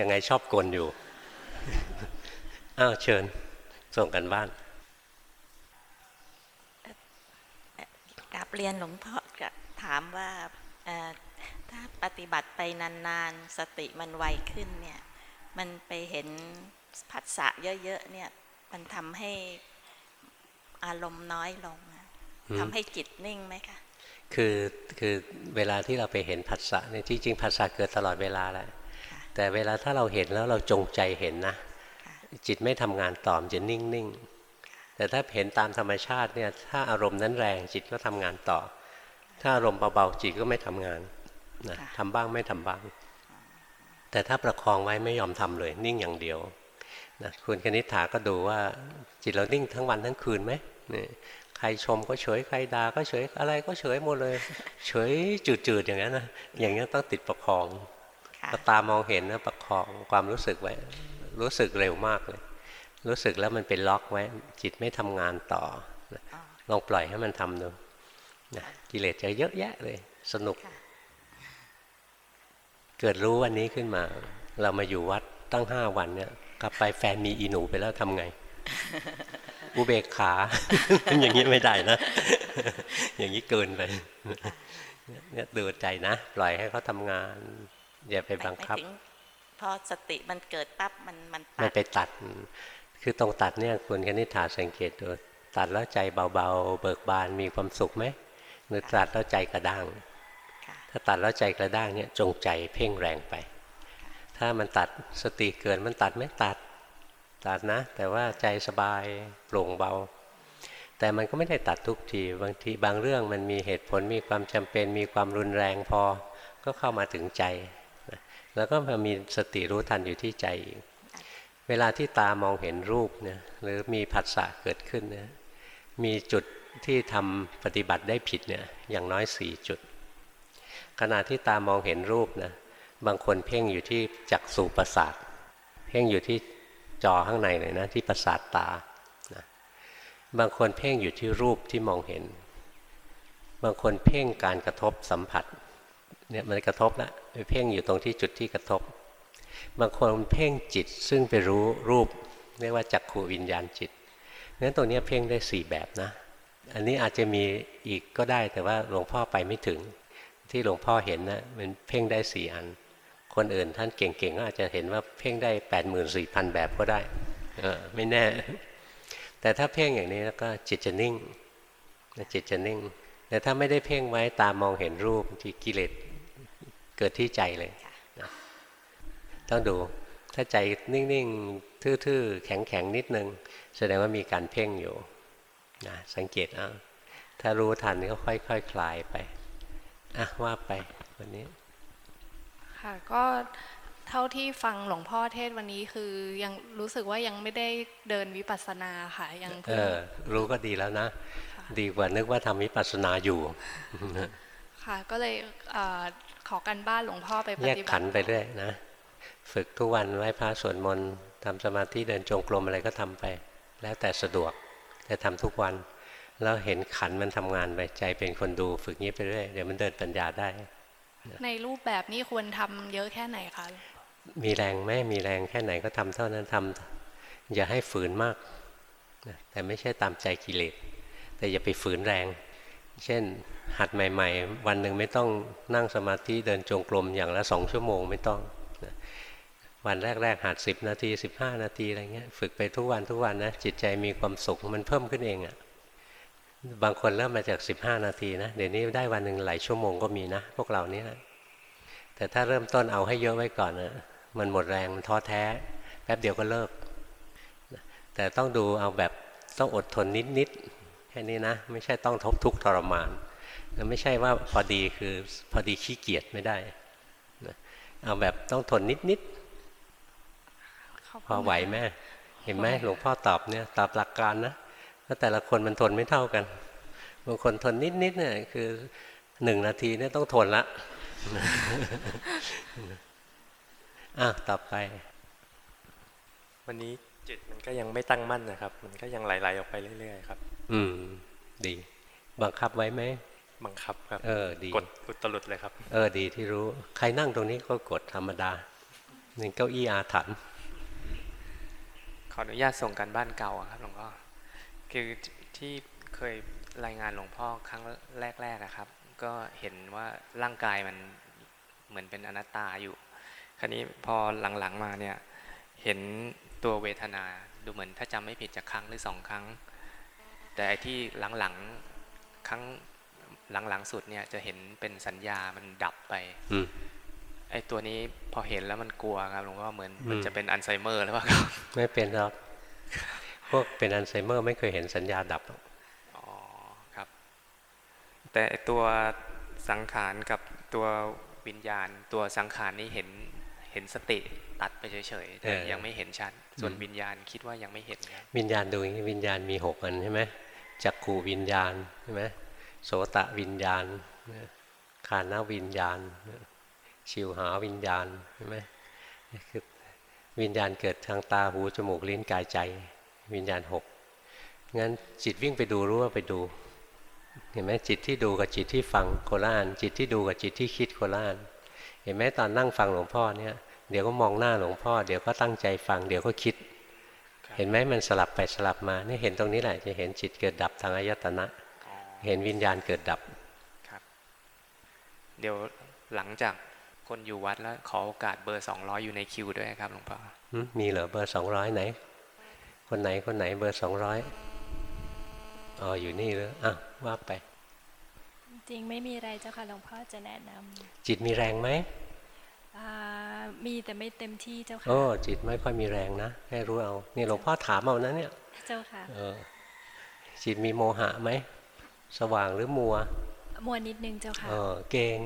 ยังไงชอบกลอยู่อ้าวเชิญส่งกันบ้านกลับเรียนหลวงพ่อถามว่าถ้าปฏิบัติไปนานๆ สติมันไวขึ้นเนี่ย มันไปเห็นผัสสะเยอะๆเนี่ย มันทำให้อารมณ์น้อยลงทำให้จิตนิ่งไหมคะคือคือเวลาที่เราไปเห็นผัสสะเนี่ยจริงๆผัสสะเกิดตลอดเวลาแหละแต่เวลาถ้าเราเห็นแล้วเราจงใจเห็นนะจิตไม่ทำงานต่อมจะนิ่งๆ แต่ถ้าเห็นตามธรรมชาติเนี่ยถ้าอารมณ์นั้นแรงจิตก็ทำงานต่อ ถ้าอารมณ์เบาๆจิตก็ไม่ทำงานนะทำบ้างไม่ทำบ้าง แต่ถ้าประคองไว้ไม่ยอมทำเลย นิ่งอย่างเดียวนะคุณคณิษฐาก็ดูว่าจิตเรานิ่งทั้งวันทั้งคืนไหมนี่ใครชมก็เฉยใครด่าก็เฉยอะไรก็เฉยหมดเลย เฉยจืดๆอย่างนั้นนะอย่างนี้ต้องติดประคองพอตามองเห็นนะประคองความรู้สึกไว้ รู้สึกเร็วมากเลย รู้สึกแล้วมันเป็นล็อกไว้ จิตไม่ทำงานต่อลองปล่อยให้มันทำดูนะกิเลสจะเยอะแยะเลย สนุก เกิดรู้วันนี้ขึ้นมา เรามาอยู่วัดตั้งห้าวันเนี่ย กลับไปแฟนมีอีหนูไปแล้วทำไง อุเบกขา อย่างนี้ไม่ได้นะ อย่างนี้เกินไปเนี่ยดูใจนะ ปล่อยให้เขาทำงาน อย่าไปบังคับพอสติมันเกิดปั๊บมันมันตัดมันไปตัด คือตรงตัดเนี่ยคุณคณิษฐาสังเกตดูตัดแล้วใจเบาๆ เบิกบานมีความสุขไหมหรือตัดแล้วใจกระด้าง ถ้าตัดแล้วใจกระด้างเนี่ยจงใจเพ่งแรงไป ถ้ามันตัดสติเกินมันตัดไม่ตัดตัดนะ แต่ว่าใจสบายโปร่งเบา แต่มันก็ไม่ได้ตัดทุกทีบางทีบางเรื่องมันมีเหตุผลมีความจำเป็น มีความรุนแรงพอก็เข้ามาถึงใจ แล้วก็มามีสติรู้ทันอยู่ที่ใจเวลาที่ตามองเห็นรูปเนี่ยหรือมีผัสสะเกิดขึ้นเนี่ยมีจุดที่ทำปฏิบัติได้ผิดเนี่ยอย่างน้อยสี่จุด ขณะที่ตามองเห็นรูปนะบางคนเพ่งอยู่ที่จักสูประสาทเพ่งอยู่ที่จอข้างในเลยนะที่ประสาทตานะบางคนเพ่งอยู่ที่รูปที่มองเห็น บางคนเพ่งการกระทบสัมผัสเนี่ยมันกระทบแล้วไปเพ่งอยู่ตรงที่จุดที่กระทบ บางคนเพ่งจิตซึ่งไปรู้รูปเรียกว่าจักขูวิญญาณจิตงั้นตรงนี้เพ่งได้สี่แบบนะ อันนี้อาจจะมีอีกก็ได้แต่ว่าหลวงพ่อไปไม่ถึง ที่หลวงพ่อเห็นนะมันเพ่งได้สี่อัน คนอื่นท่านเก่งๆก็อาจจะเห็นว่าเพ่งได้แปดหมื่นสี่พันแบบก็ได้เออไม่แน่ แต่ถ้าเพ่งอย่างนี้แล้วก็จิตจะนิ่งจิตจะนิ่ง แต่ถ้าไม่ได้เพ่งไว้ตามมองเห็นรูปที่กิเลสเกิดที่ใจเลยนะต้องดูถ้าใจนิ่งๆทื่อๆแข็งๆนิดนึง แสดงว่ามีการเพ่งอยู่นะสังเกตเอาถ้ารู้ทันก็ค่อยๆคคลายไป อะว่าไปวันนี้ ค่ะก็เท่าที่ฟังหลวงพ่อเทศน์วันนี้คือยังรู้สึกว่ายังไม่ได้เดินวิปัสสนาค่ะยังเอเพิ่งอรู้ก็ดีแล้วนะ ดีกว่านึกว่าทำวิปัสสนาอยู่ ค่ะก็เลยเออขอกันบ้านหลวงพ่อไปปแยกฏิบัขันติธ์ไปเรื่อยนะ ฝึกทุกวันไหว้พระสวดมนต์ทำสมาธิเดินจงกรมอะไรก็ทำไป แล้วแต่สะดวกแต่ทำทุกวัน แล้วเห็นขันธ์มันทำงานไปใจเป็นคนดูฝึกนี้ไปเรื่อยเดี๋ยวมันเดินปัญญาได้ ในรูปแบบนี้ควรทำเยอะแค่ไหนคะมีแรงไหมมีแรงแค่ไหนก็ทำเท่านั้นทำอย่าให้ฝืนมากนะแต่ไม่ใช่ตามใจกิเลสแต่อย่าไปฝืนแรง เช่น หัดใหม่ ๆ วันหนึ่งไม่ต้องนั่งสมาธิเดินจงกรมอย่างละสองชั่วโมงไม่ต้องนะวันแรก ๆ หัดสิบนาทีสิบห้านาทีอะไรเงี้ยฝึกไปทุกวันทุกวันนะจิตใจมีความสุขมันเพิ่มขึ้นเองอะ่ะ บางคนเริ่มมาจาก 15 นาทีนะ เดี๋ยวนี้ได้วันหนึ่งหลายชั่วโมงก็มีนะ พวกเรานี้นะแต่ถ้าเริ่มต้นเอาให้เยอะไว้ก่อนนะมันหมดแรงมันท้อแท้ แป๊บเดียวก็เลิก แต่ต้องดูเอาแบบต้องอดทนนิดๆแค่นี้นะ ไม่ใช่ต้องทบทุกข์ทรมานไม่ใช่ว่าพอดีคือพอดีขี้เกียจไม่ได้นะเอาแบบต้องทนนิดขบๆพคุณอไหวไหมเห็นไหมหลวงพ่อตอบเนี่ยตอบหลักการนะ แล้วแต่ละคนมันทนไม่เท่ากัน บางคนทนนิดๆเนี่ยคือหนึ่งนาทีเนี่ยต้องทนละอะต่อไป วันนี้จิตมันก็ยังไม่ตั้งมั่นนะครับ มันก็ยังไหลๆออกไปเรื่อยๆครับ อืม ดี บังคับไว้ไหมบังคับครับ เออ ดี กดอุตลุดเลยครับ เออ ดีที่รู้ ใครนั่งตรงนี้ก็กดธรรมดานี่เก้าอี้อาถรรพ์ขออนุญาตส่งกันบ้านเก่าอะครับหลวงพ่อ คือที่เคยรายงานหลวงพ่อครั้งแรกๆอะครับ ก็เห็นว่าร่างกายมันเหมือนเป็นอนัตตาอยู่ คราวนี้พอหลังๆมาเนี่ยเห็นตัวเวทนาดูเหมือนถ้าจำไม่ผิดจะครั้งหรือสองครั้ง แต่ไอ้ที่หลังๆครั้งหลังๆสุดเนี่ยจะเห็นเป็นสัญญามันดับไปอืมไอ้ตัวนี้พอเห็นแล้วมันกลัวครับหลวงพ่อเหมือนอืมมันจะเป็นอัลไซเมอร์หรือเปล่าครับไม่เป็นหรอก พวกเป็นอัลไซเมอร์ไม่เคยเห็นสัญญาดับหรอกอ๋อครับ แต่ไอ้ตัวสังขารกับตัววิญญาณ ตัวสังขารนี่เห็นเห็นสติตัดไปเฉยๆแต่ยังไม่เห็นชัดส่วนวิญญาณคิดว่ายังไม่เห็นครับวิญญาณดูอย่างนี้วิญญาณมีหกอันใช่ไหมจักขูวิญญาณใช่ไหมโสตะวิญญาณคานาวิญญาณ ชิวหาวิญญาณใช่ไหมคือวิญญาณเกิดทางตาหูจมูกลิ้นกายใจ วิญญาณหกงั้นจิตวิ่งไปดูรู้ว่าไปดู เห็นไหมจิตที่ดูกับจิตที่ฟังโคละอันจิตที่ดูกับจิตที่คิดโคละอันเห็นไหมตอนนั่งฟังหลวงพ่อเนี่ยเดี๋ยวก็มองหน้าหลวงพ่อ เดี๋ยวก็ตั้งใจฟัง เดี๋ยวก็คิดครับเห็นไหมมันสลับไปสลับมาเนี่ยเห็นตรงนี้แหละจะเห็นจิตเกิดดับทางอายตนะอ๋อเห็นวิญญาณเกิดดับครับ เดี๋ยวหลังจากคนอยู่วัดแล้วขอโอกาสเบอร์สองร้อยอยู่ในคิวด้วยครับหลวงพ่อหึมีเหรอเบอร์สองร้อยไหน คนไหนคนไหนเบอร์สองร้อยอ๋ออยู่นี่เลยอะว่าไป จริงไม่มีอะไรเจ้าค่ะหลวงพ่อจะแนะนำจิตมีแรงไหมอ่ามีแต่ไม่เต็มที่เจ้าค่ะโอ้จิตไม่ค่อยมีแรงนะให้รู้เอานี่หลวงพ่อถามเอานะเนี่ย เจ้าค่ะเออจิตมีโมหะไหมสว่างหรือมัว มัวนิดนึงเจ้าค่ะเออเก่ง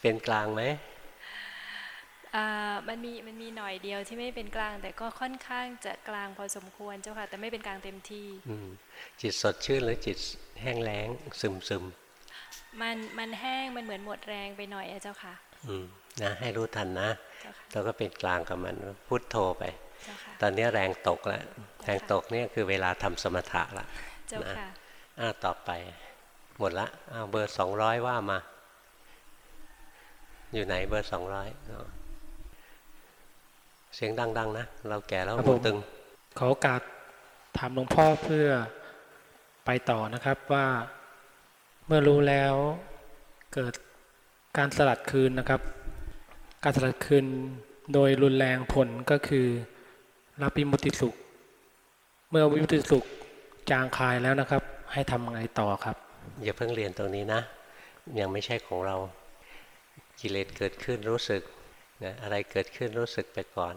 เป็นกลางไหมอ่า มันมีมันมีหน่อยเดียวที่ไม่เป็นกลาง แต่ก็ค่อนข้างจะกลางพอสมควรเจ้าค่ะ แต่ไม่เป็นกลางเต็มที่อืมจิตสดชื่นหรือจิตแห้งแล้งซึมซึมมันมันแห้งมันเหมือนหมดแรงไปหน่อยอะเจ้าค่ะ อืมนะให้รู้ทันนะเจ้าค่ะเราก็เป็นกลางกับมันพุทโธไปเจ้าค่ะตอนนี้แรงตกแล้วแรงตกเนี่ยคือเวลาทำสมถะละเจ้าค่ะอ้าวต่อไป หมดละอ้าวเบอร์สองร้อยว่ามา อยู่ไหนเบอร์สองร้อย เสียงดัง ๆ นะ เราแก่แล้วครับหูผมตึง ขอโอกาสถามหลวงพ่อเพื่อไปต่อนะครับว่าเมื่อรู้แล้วเกิดการสลัดคืนนะครับ การสลัดคืนโดยรุนแรงผลก็คือรับวิมุตติสุข เมื่อวิมุตติสุขจางคายแล้วนะครับ ให้ทำไงต่อครับ อย่าเพิ่งเรียนตรงนี้นะ ยังไม่ใช่ของเรากิเลสเกิดขึ้นรู้สึก นะอะไรเกิดขึ้นรู้สึกไปก่อน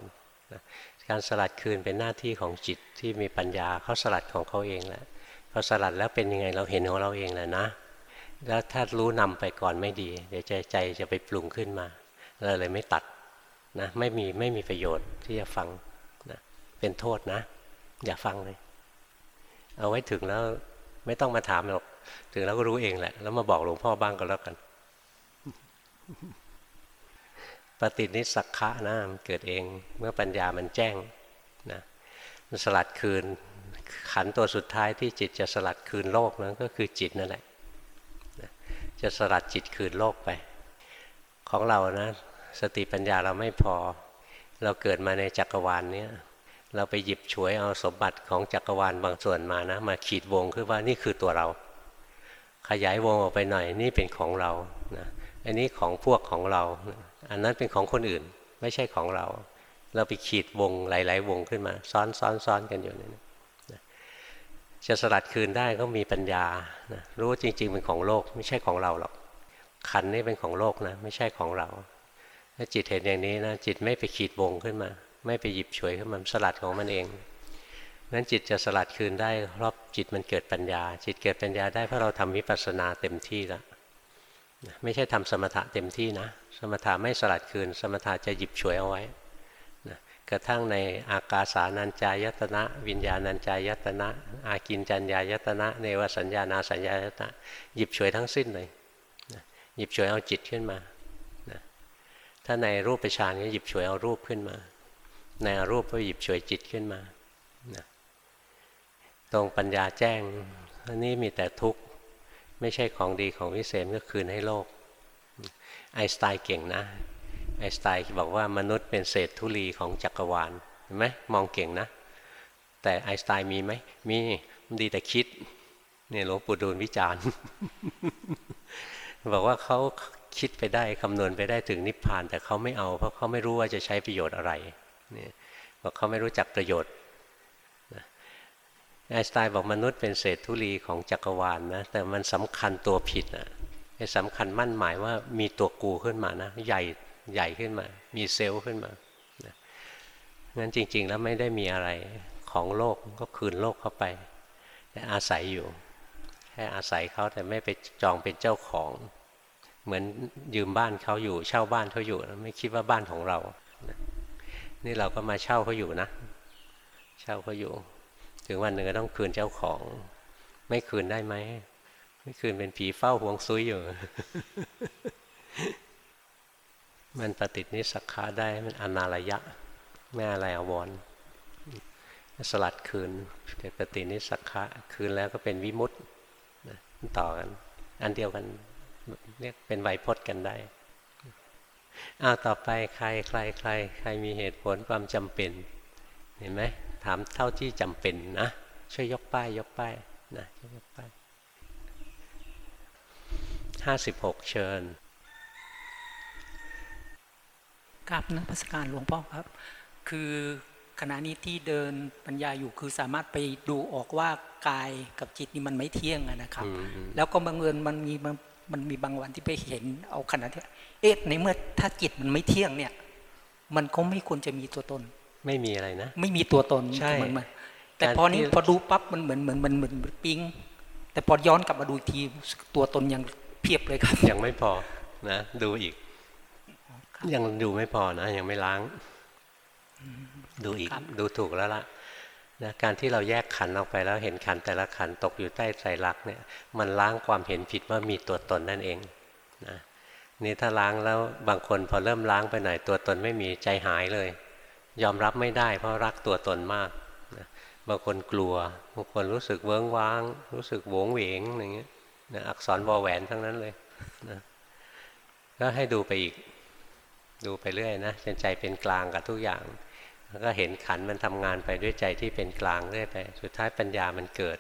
นะการสลัดคืนเป็นหน้าที่ของจิตที่มีปัญญาเขาสลัดของเขาเองแหละพอสลัดแล้วเป็นยังไงเราเห็นของเราเองแหละนะแล้วถ้ารู้นำไปก่อนไม่ดี เดี๋ยวใจใจจะไปปรุงขึ้นมาเราเลยไม่ตัดนะไม่มีไม่มีประโยชน์ที่จะฟังนะเป็นโทษนะ อย่าฟังเลย เอาไว้ถึงแล้วไม่ต้องมาถามหรอก ถึงแล้วก็รู้เองแหละ แล้วมาบอกหลวงพ่อบ้างก็แล้วกัน ปฏินิสักขะนะมันเกิดเองเมื่อปัญญามันแจ้งนะมันสลัดคืนขันตัวสุดท้ายที่จิตจะสลัดคืนโลกนั้นก็คือจิตนั่นแหละนะจะสลัดจิตคืนโลกไป ของเรานะ สติปัญญาเราไม่พอ เราเกิดมาในจักรวาลเนี้ยเราไปหยิบฉวยเอาสมบัติของจักรวาลบางส่วนมานะ มาขีดวงคือว่านี่คือตัวเรา ขยายวงออกไปหน่อยนี่เป็นของเรานะอันนี้ของพวกของเรา อันนั้นเป็นของคนอื่นไม่ใช่ของเรา เราไปขีดวงหลาย ๆ วงขึ้นมา ซ้อนซ้อนซ้อนกันอยู่นี่นะจะสลัดคืนได้ก็มีปัญญานะรู้จริง ๆ เป็นของโลก ไม่ใช่ของเราหรอกขันนี่เป็นของโลกนะไม่ใช่ของเรา ถ้าจิตเห็นอย่างนี้นะจิตไม่ไปขีดวงขึ้นมา ไม่ไปหยิบฉวยขึ้นมาสลัดของมันเองนั้นจิตจะสลัดคืนได้เพราะจิตมันเกิดปัญญา จิตเกิดปัญญาได้เพราะเราทำวิปัสสนาเต็มที่แล้วไม่ใช่ทำสมถะเต็มที่นะ สมถะไม่สลัดคืน สมถะจะหยิบฉวยเอาไว้นะกระทั่งในอากาสานัญจายตนะ วิญญาณัญจายตนะ อากินจัญญายตนะ เนวสัญญานาสัญญายตนะ หยิบฉวยทั้งสิ้นเลยนะหยิบฉวยเอาจิตขึ้นมานะถ้าในรูปฌานก็หยิบฉวยเอารูปขึ้นมา ในอรูปก็หยิบฉวยจิตขึ้นมานะตรงปัญญาแจ้งอันนี้มีแต่ทุกข์ ไม่ใช่ของดีของวิเศษก็คืนให้โลก ไอสไตน์เก่งนะไอสไตน์บอกว่ามนุษย์เป็นเศษธุลีของจักรวาลเห็นไหมมองเก่งนะ แต่ไอสไตน์มีไหมมีมันดีแต่คิดเนี่ยหลวงปู่ดูลวิจารณ์ บอกว่าเขาคิดไปได้คำนวณไปได้ถึงนิพพาน แต่เขาไม่เอาเพราะเขาไม่รู้ว่าจะใช้ประโยชน์อะไรเนี่ยบอกเขาไม่รู้จักประโยชน์ไอสไตน์บอกมนุษย์เป็นเศษธุลีของจักรวาลนะแต่มันสำคัญตัวผิดนะ ไอ้สำคัญมั่นหมายว่ามีตัวกูขึ้นมานะ ใหญ่ใหญ่ขึ้นมา มีเซลล์ขึ้นมางั้นจริง ๆ แล้วไม่ได้มีอะไรของโลกก็คืนโลกเข้าไป แต่อาศัยอยู่แค่อาศัยเขาแต่ไม่ไปจองเป็นเจ้าของ เหมือนยืมบ้านเขาอยู่ เช่าบ้านเขาอยู่ไม่คิดว่าบ้านของเรานะนี่เราก็มาเช่าเขาอยู่นะ เช่าเขาอยู่ ถึงวันหนึ่งก็ต้องคืนเจ้าของ ไม่คืนได้ไหม ไม่คืนเป็นผีเฝ้าห่วงซุยอยู่ มันปฏินิสักขาได้มันอนาลยะแม่อะไรอวรสลัดคืนเป็นปฏินิสักขาคืนแล้วก็เป็นวิมุตต์นะต่อกัน อันเดียวกันเรียกเป็นไวยพจน์กันได้อ้าวต่อไปใครใครใคร ใครมีเหตุผลความจำเป็น เห็นไหมถามเท่าที่จำเป็นนะ ช่วยยกป้ายยกป้ายนะช่วยยกป้าย ห้าสิบหกเชิญกราบนักพัสการหลวงพ่อครับ คือขณะนี้ที่เดินปัญญาอยู่คือสามารถไปดูออกว่ากายกับจิตนี่มันไม่เที่ยงอะนะครับอืมอืมแล้วก็บังเอิญมันมีมันมันมีบางวันที่ไปเห็นเอาขณะที่เอ๊ะในเมื่อถ้าจิตมันไม่เที่ยงเนี่ย มันก็ไม่ควรจะมีตัวตน ไม่มีอะไรนะ ไม่มีตัวตนใช่มันมันแต่การพอนี้ที่พอดูปั๊บมันเหมือนเหมือนมันเหมือนเหมือนปิงแต่พอย้อนกลับมาดูอีกทีตัวตนยัง เพียบเลยครับ ยังไม่พอนะดูอีก ยังดูไม่พอนะ ยังไม่ล้าง ดูอีกครับดูถูกแล้วล่ะนะการที่เราแยกขันออกไปแล้วเห็นขันแต่ละขันตกอยู่ใต้ไตรลักษณ์เนี่ย มันล้างความเห็นผิดว่ามีตัวตนนั่นเองนะนี่ถ้าล้างแล้วบางคนพอเริ่มล้างไปหน่อยตัวตนไม่มีใจหายเลย ยอมรับไม่ได้ เพราะรักตัวตนมากนะบางคนกลัวบางคนรู้สึกเวิ้งว้าง รู้สึกโหวงเหวงอย่างเงี้ย นะอักษรวอแหวนทั้งนั้นเลยนะก็ให้ดูไปอีก ดูไปเรื่อยนะจนใจเป็นกลางกับทุกอย่าง แล้วก็เห็นขันธ์มันทำงานไปด้วยใจที่เป็นกลางเรื่อยไป สุดท้ายปัญญามันเกิด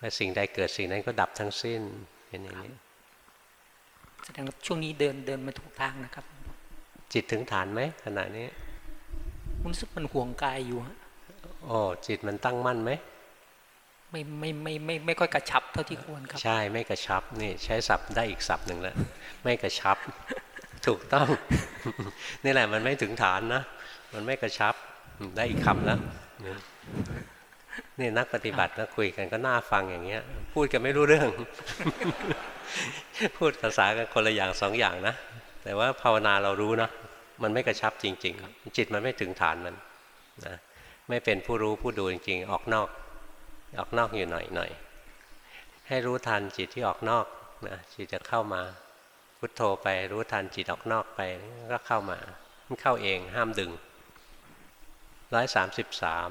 ว่าสิ่งใดเกิดสิ่งนั้นก็ดับทั้งสิ้นเป็นอย่างนี้แสดงว่าช่วงนี้เดินเดินมาถูกทางนะครับ จิตถึงฐานไหมขณะนี้ผมรู้สึกมันห่วงกายอยู่ฮะโอ้จิตมันตั้งมั่นไหม ไม่ไม่ไม่ไม่ไม่ค่อยกระชับเท่าที่ควรครับ ใช่ไม่กระชับนี่ใช้ศัพท์ได้อีกศัพท์หนึ่งแล้วไม่กระชับ ถูกต้อง นี่แหละมันไม่ถึงฐานนะมันไม่กระชับได้อีกคำแล้วนี่นักปฏิบัตินะคุยกันก็น่าฟังอย่างเงี้ย พูดกันไม่รู้เรื่อง พูดภาษากันคนละอย่างสองอย่างนะแต่ว่าภาวนาเรารู้นะมันไม่กระชับจริง ๆ จิตมันไม่ถึงฐานมันนะไม่เป็นผู้รู้ผู้ดูจริง ๆ ออกนอก ออกนอกอยู่หน่อยหน่อยให้รู้ทันจิตที่ออกนอกนะจิตจะเข้ามาพุทโธไปรู้ทันจิตออกนอกไปก็เข้ามามันเข้าเองห้ามดึงร้อยสามสิบสาม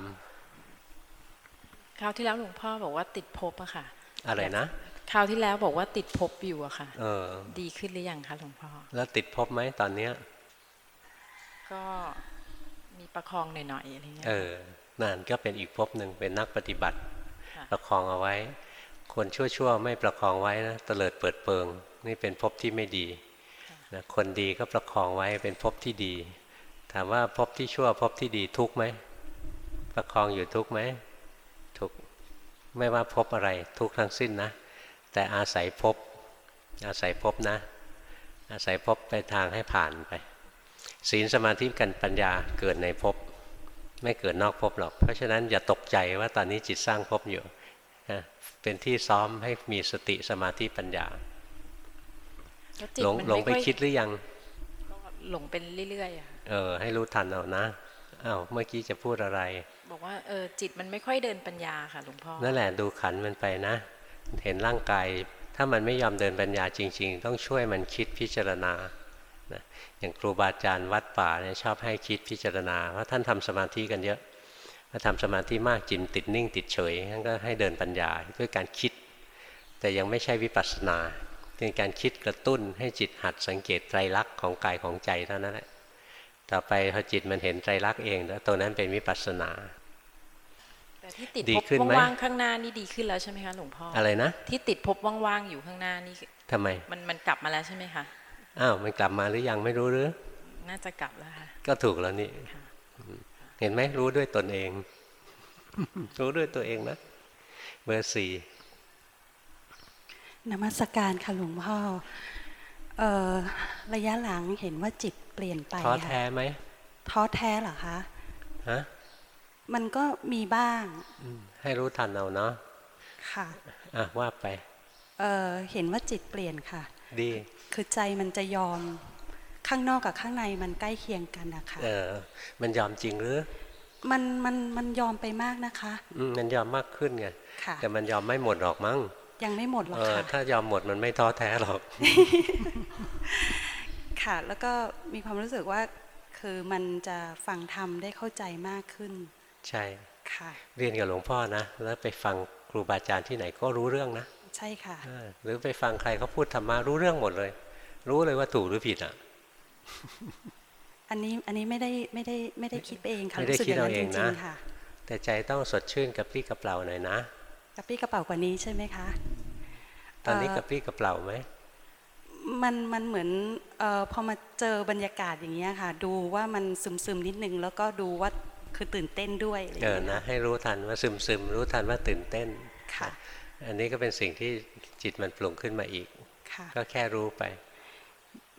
คราวที่แล้วหลวงพ่อบอกว่าติดภพอะค่ะ อะไรนะคราวที่แล้วบอกว่าติดภพอยู่อะค่ะ เออ ดีขึ้นหรือยังคะหลวงพ่อ แล้วติดพบไหมตอนเนี้ย ก็มีประคองหน่อยๆอะไรเงี้ย เออนั่นก็เป็นอีกภพหนึ่งเป็นนักปฏิบัติค่ะ ประคองเอาไว้ คนชั่วๆไม่ประคองไว้นะเตลิดเปิดเปิง นี่เป็นภพที่ไม่ดีนะคนดีก็ประคองไว้เป็นภพที่ดี ถามว่าภพที่ชั่วภพที่ดีทุกข์ไหมประคองอยู่ทุกข์ไหมทุกข์ไม่ว่าภพอะไรทุกข์ทั้งสิ้นนะ แต่อาศัยภพอาศัยภพนะ อาศัยภพไปทางให้ผ่านไปศีลสมาธิกันปัญญาเกิดในภพ ไม่เกิดนอกภพหรอก เพราะฉะนั้นอย่าตกใจว่าตอนนี้จิตสร้างภพอยู่นะเป็นที่ซ้อมให้มีสติสมาธิปัญญาแล้วจิตหลงมันหลงไปม่อยคิดหรือยังหลงเป็นเรื่อยๆอะค่ะเออ ให้รู้ทันเอานะอ้าวเมื่อกี้จะพูดอะไร บอกว่าเออจิตมันไม่ค่อยเดินปัญญาค่ะหลวงพ่อนั่นแหละดูขันมันไปนะ เห็นร่างกาย ถ้ามันไม่ยอมเดินปัญญาจริง ๆ ต้องช่วยมันคิดพิจารณา นะอย่างครูบาอาจารย์วัดป่าเนี่ยชอบให้คิดพิจารณาเพราะท่านทำสมาธิกันเยอะถ้าทำสมาธิมากจิตติดนิ่งติดเฉยท่านก็ให้เดินปัญญาด้วยการคิด แต่ยังไม่ใช่วิปัสสนาเป็นการคิดกระตุ้นให้จิตหัดสังเกตไตรลักษณ์ของกายของใจเท่านั้นแหละต่อไปพอจิตมันเห็นไตรลักษณ์เองแล้วตัวนั้นเป็นวิปัสสนาแต่ที่ติดดีภพขึ้นไหมว่างๆข้างหน้านี่ดีขึ้นแล้วใช่ไหมคะหลวงพ่อออะไรนะที่ติดภพว่างๆอยู่ข้างหน้านี่ทำไมมันมันกลับมาแล้วใช่ไหมคะ อ้าวมันกลับมาหรือยังไม่รู้หรือ น่าจะกลับแล้วค่ะ ก็ถูกแล้วนี่ค่ะเห็นไหมรู้ด้วยตนเอง รู้ด้วยตัวเองนะเบอร์สี่นมัสการค่ะหลวงพ่อเอ่อระยะหลังเห็นว่าจิตเปลี่ยนไปท้อค่ะแท้ไหมท้อแท้เหรอคะฮะมันก็มีบ้างอืมให้รู้ทันเอาเนาะค่ะอะว่าไปเอ่อเห็นว่าจิตเปลี่ยนค่ะ ดี คือใจมันจะยอมข้างนอกกับข้างในมันใกล้เคียงกันนะคะเออ มันยอมจริงหรือ มันมันมันยอมไปมากนะคะ อืมมันยอมมากขึ้นไงค่ะแต่มันยอมไม่หมดหรอกมั้งยังไม่หมดหรอกเออค่ะถ้ายอมหมดมันไม่ท้อแท้หรอก ค่ะแล้วก็มีความรู้สึกว่าคือมันจะฟังธรรมได้เข้าใจมากขึ้น ใช่ค่ะ เรียนกับหลวงพ่อนะ แล้วไปฟังครูบาอาจารย์ที่ไหนก็รู้เรื่องนะ ใช่ค่ะเออหรือไปฟังใครเขาพูดธรรมะรู้เรื่องหมดเลย รู้เลยว่าถูกหรือผิดอะอันนี้อันนี้ไม่ได้ไม่ได้ไม่ได้คิดไปเองค่ะไม่ได้รู้สึกคิดอย่างเอานั้นเอจงรินะงๆค่ะ แต่ใจต้องสดชื่นกับปรี้กระเปล่าหน่อยนะกระปี้กระเป๋ากว่านี้ใช่ไหมคะ ตอนนี้เอ่อกระปรี้กระเปล่าไหมมันมันเหมือนเออพอมาเจอบรรยากาศอย่างเงี้ยค่ะ ดูว่ามันซึมซึมๆนิดนึง แล้วก็ดูว่าคือตื่นเต้นด้วยอะไรอเอย่างอเงี้ยนะให้รู้ทันว่าซึมซึมรู้ทันว่าตื่นเต้นค่ะ อันนี้ก็เป็นสิ่งที่จิตมันปรุงขึ้นมาอีกค่ะก็แค่รู้ไป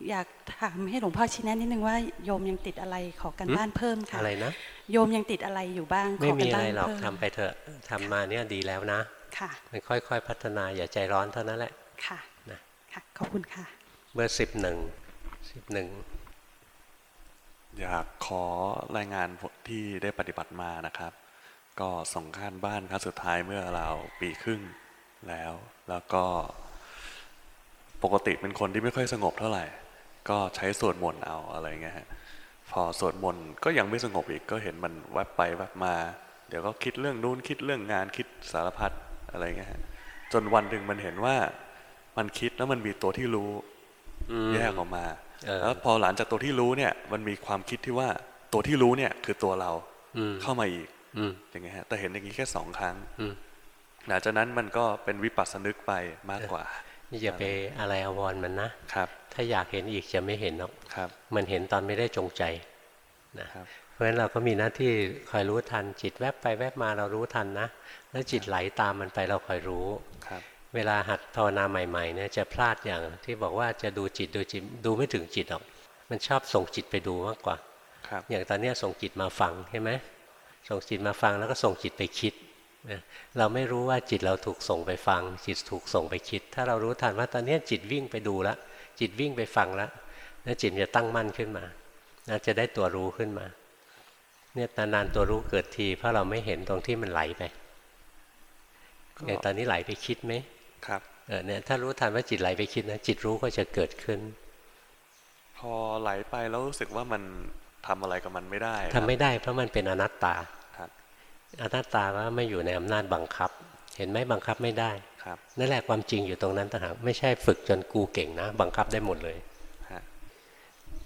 อยากถามให้หลวงพ่อชี้แนะนิดนึงว่าโยมยังติดอะไรขอกันหึบ้านเพิ่มค่ะอะไรนะโยมยังติดอะไรอยู่บ้างขไม่อกัมีนอะบ้าไรนหรอกเพิ่มทำไปเถอะทำมาเนี่ยดีแล้วนะค่ะมันค่อยๆ พัฒนาอย่าใจร้อนเท่านั้นแหละค่ะนะค่ะขอบคุณค่ะเบอร์สิบหนึ่งสิบหนึ่งอยากขอรายงานผลที่ได้ปฏิบัติมานะครับ ก็ส่งข้านบ้านครั้งสุดท้ายเมื่อเราวปีครึ่ง แล้ว แล้วก็ปกติเป็นคนที่ไม่ค่อยสงบเท่าไหร่ ก็ใช้สวดมนต์เอาอะไรเงี้ยฮะพอสวดมนต์ก็ยังไม่สงบอีกก็เห็นมันแวบไปแวบมา เดี๋ยวก็คิดเรื่องนู้นคิดเรื่องงานคิดสารพัดอะไรเงี้ยฮะจนวันหนึ่งมันเห็นว่ามันคิดแล้วมันมีตัวที่รู้มแยกออกมาเออแล้วพอหลังจากตัวที่รู้เนี่ย มันมีความคิดที่ว่าตัวที่รู้เนี่ย คือตัวเราอืมเข้ามาอีกอืมอย่างเงี้ยฮะแต่เห็นอย่างนี้แค่สองครั้งอืม หลังจากนั้นมันก็เป็นวิปัสสนึกไปมากกว่านี่อย่าไปอะไรอาวรณ์มันนะครับ ถ้าอยากเห็นอีกจะไม่เห็นหรอกครับมันเห็นตอนไม่ได้จงใจนะครับเพราะฉะนั้นเราก็มีหน้าที่คอยรู้ทันจิตแวบไปแวบมาเรารู้ทันนะ แล้วจิตไหลตามมันไปเราคอยรู้ครับ เวลาหัดภาวนาใหม่ๆเนี่ยจะพลาดอย่างที่บอกว่าจะดูจิตดูจิตดูไม่ถึงจิตหรอก มันชอบส่งจิตไปดูมากกว่าครับอย่างตอนเนี้ยส่งจิตมาฟังใช่ไหมส่งจิตมาฟังแล้วก็ส่งจิตไปคิดนะ เราไม่รู้ว่าจิตเราถูกส่งไปฟัง จิตถูกส่งไปคิด ถ้าเรารู้ทันว่าตอนเนี้ยจิตวิ่งไปดูแล้วจิตวิ่งไปฟังแล้วแล้วจิตจะตั้งมั่นขึ้นมานะจะได้ตัวรู้ขึ้นมา เนี่ยนานๆตัวรู้เกิดที เพราะเราไม่เห็นตรงที่มันไหลไปก็อย่างตอนนี้ไหลไปคิดไหมครับเออเนี่ยถ้ารู้ทันว่าจิตไหลไปคิดนะจิตรู้ก็จะเกิดขึ้น พอไหลไปแล้วรู้สึกว่ามันทำอะไรกับมันไม่ได้ทำไม่ได้เพราะมันเป็นอนัตตาครับ อนัตตาว่าไม่อยู่ในอำนาจบังคับ เห็นไหมบังคับไม่ได้ครับนั่นแหละความจริงอยู่ตรงนั้นต่างหากไม่ใช่ฝึกจนกูเก่งนะ บังคับได้หมดเลยฮะ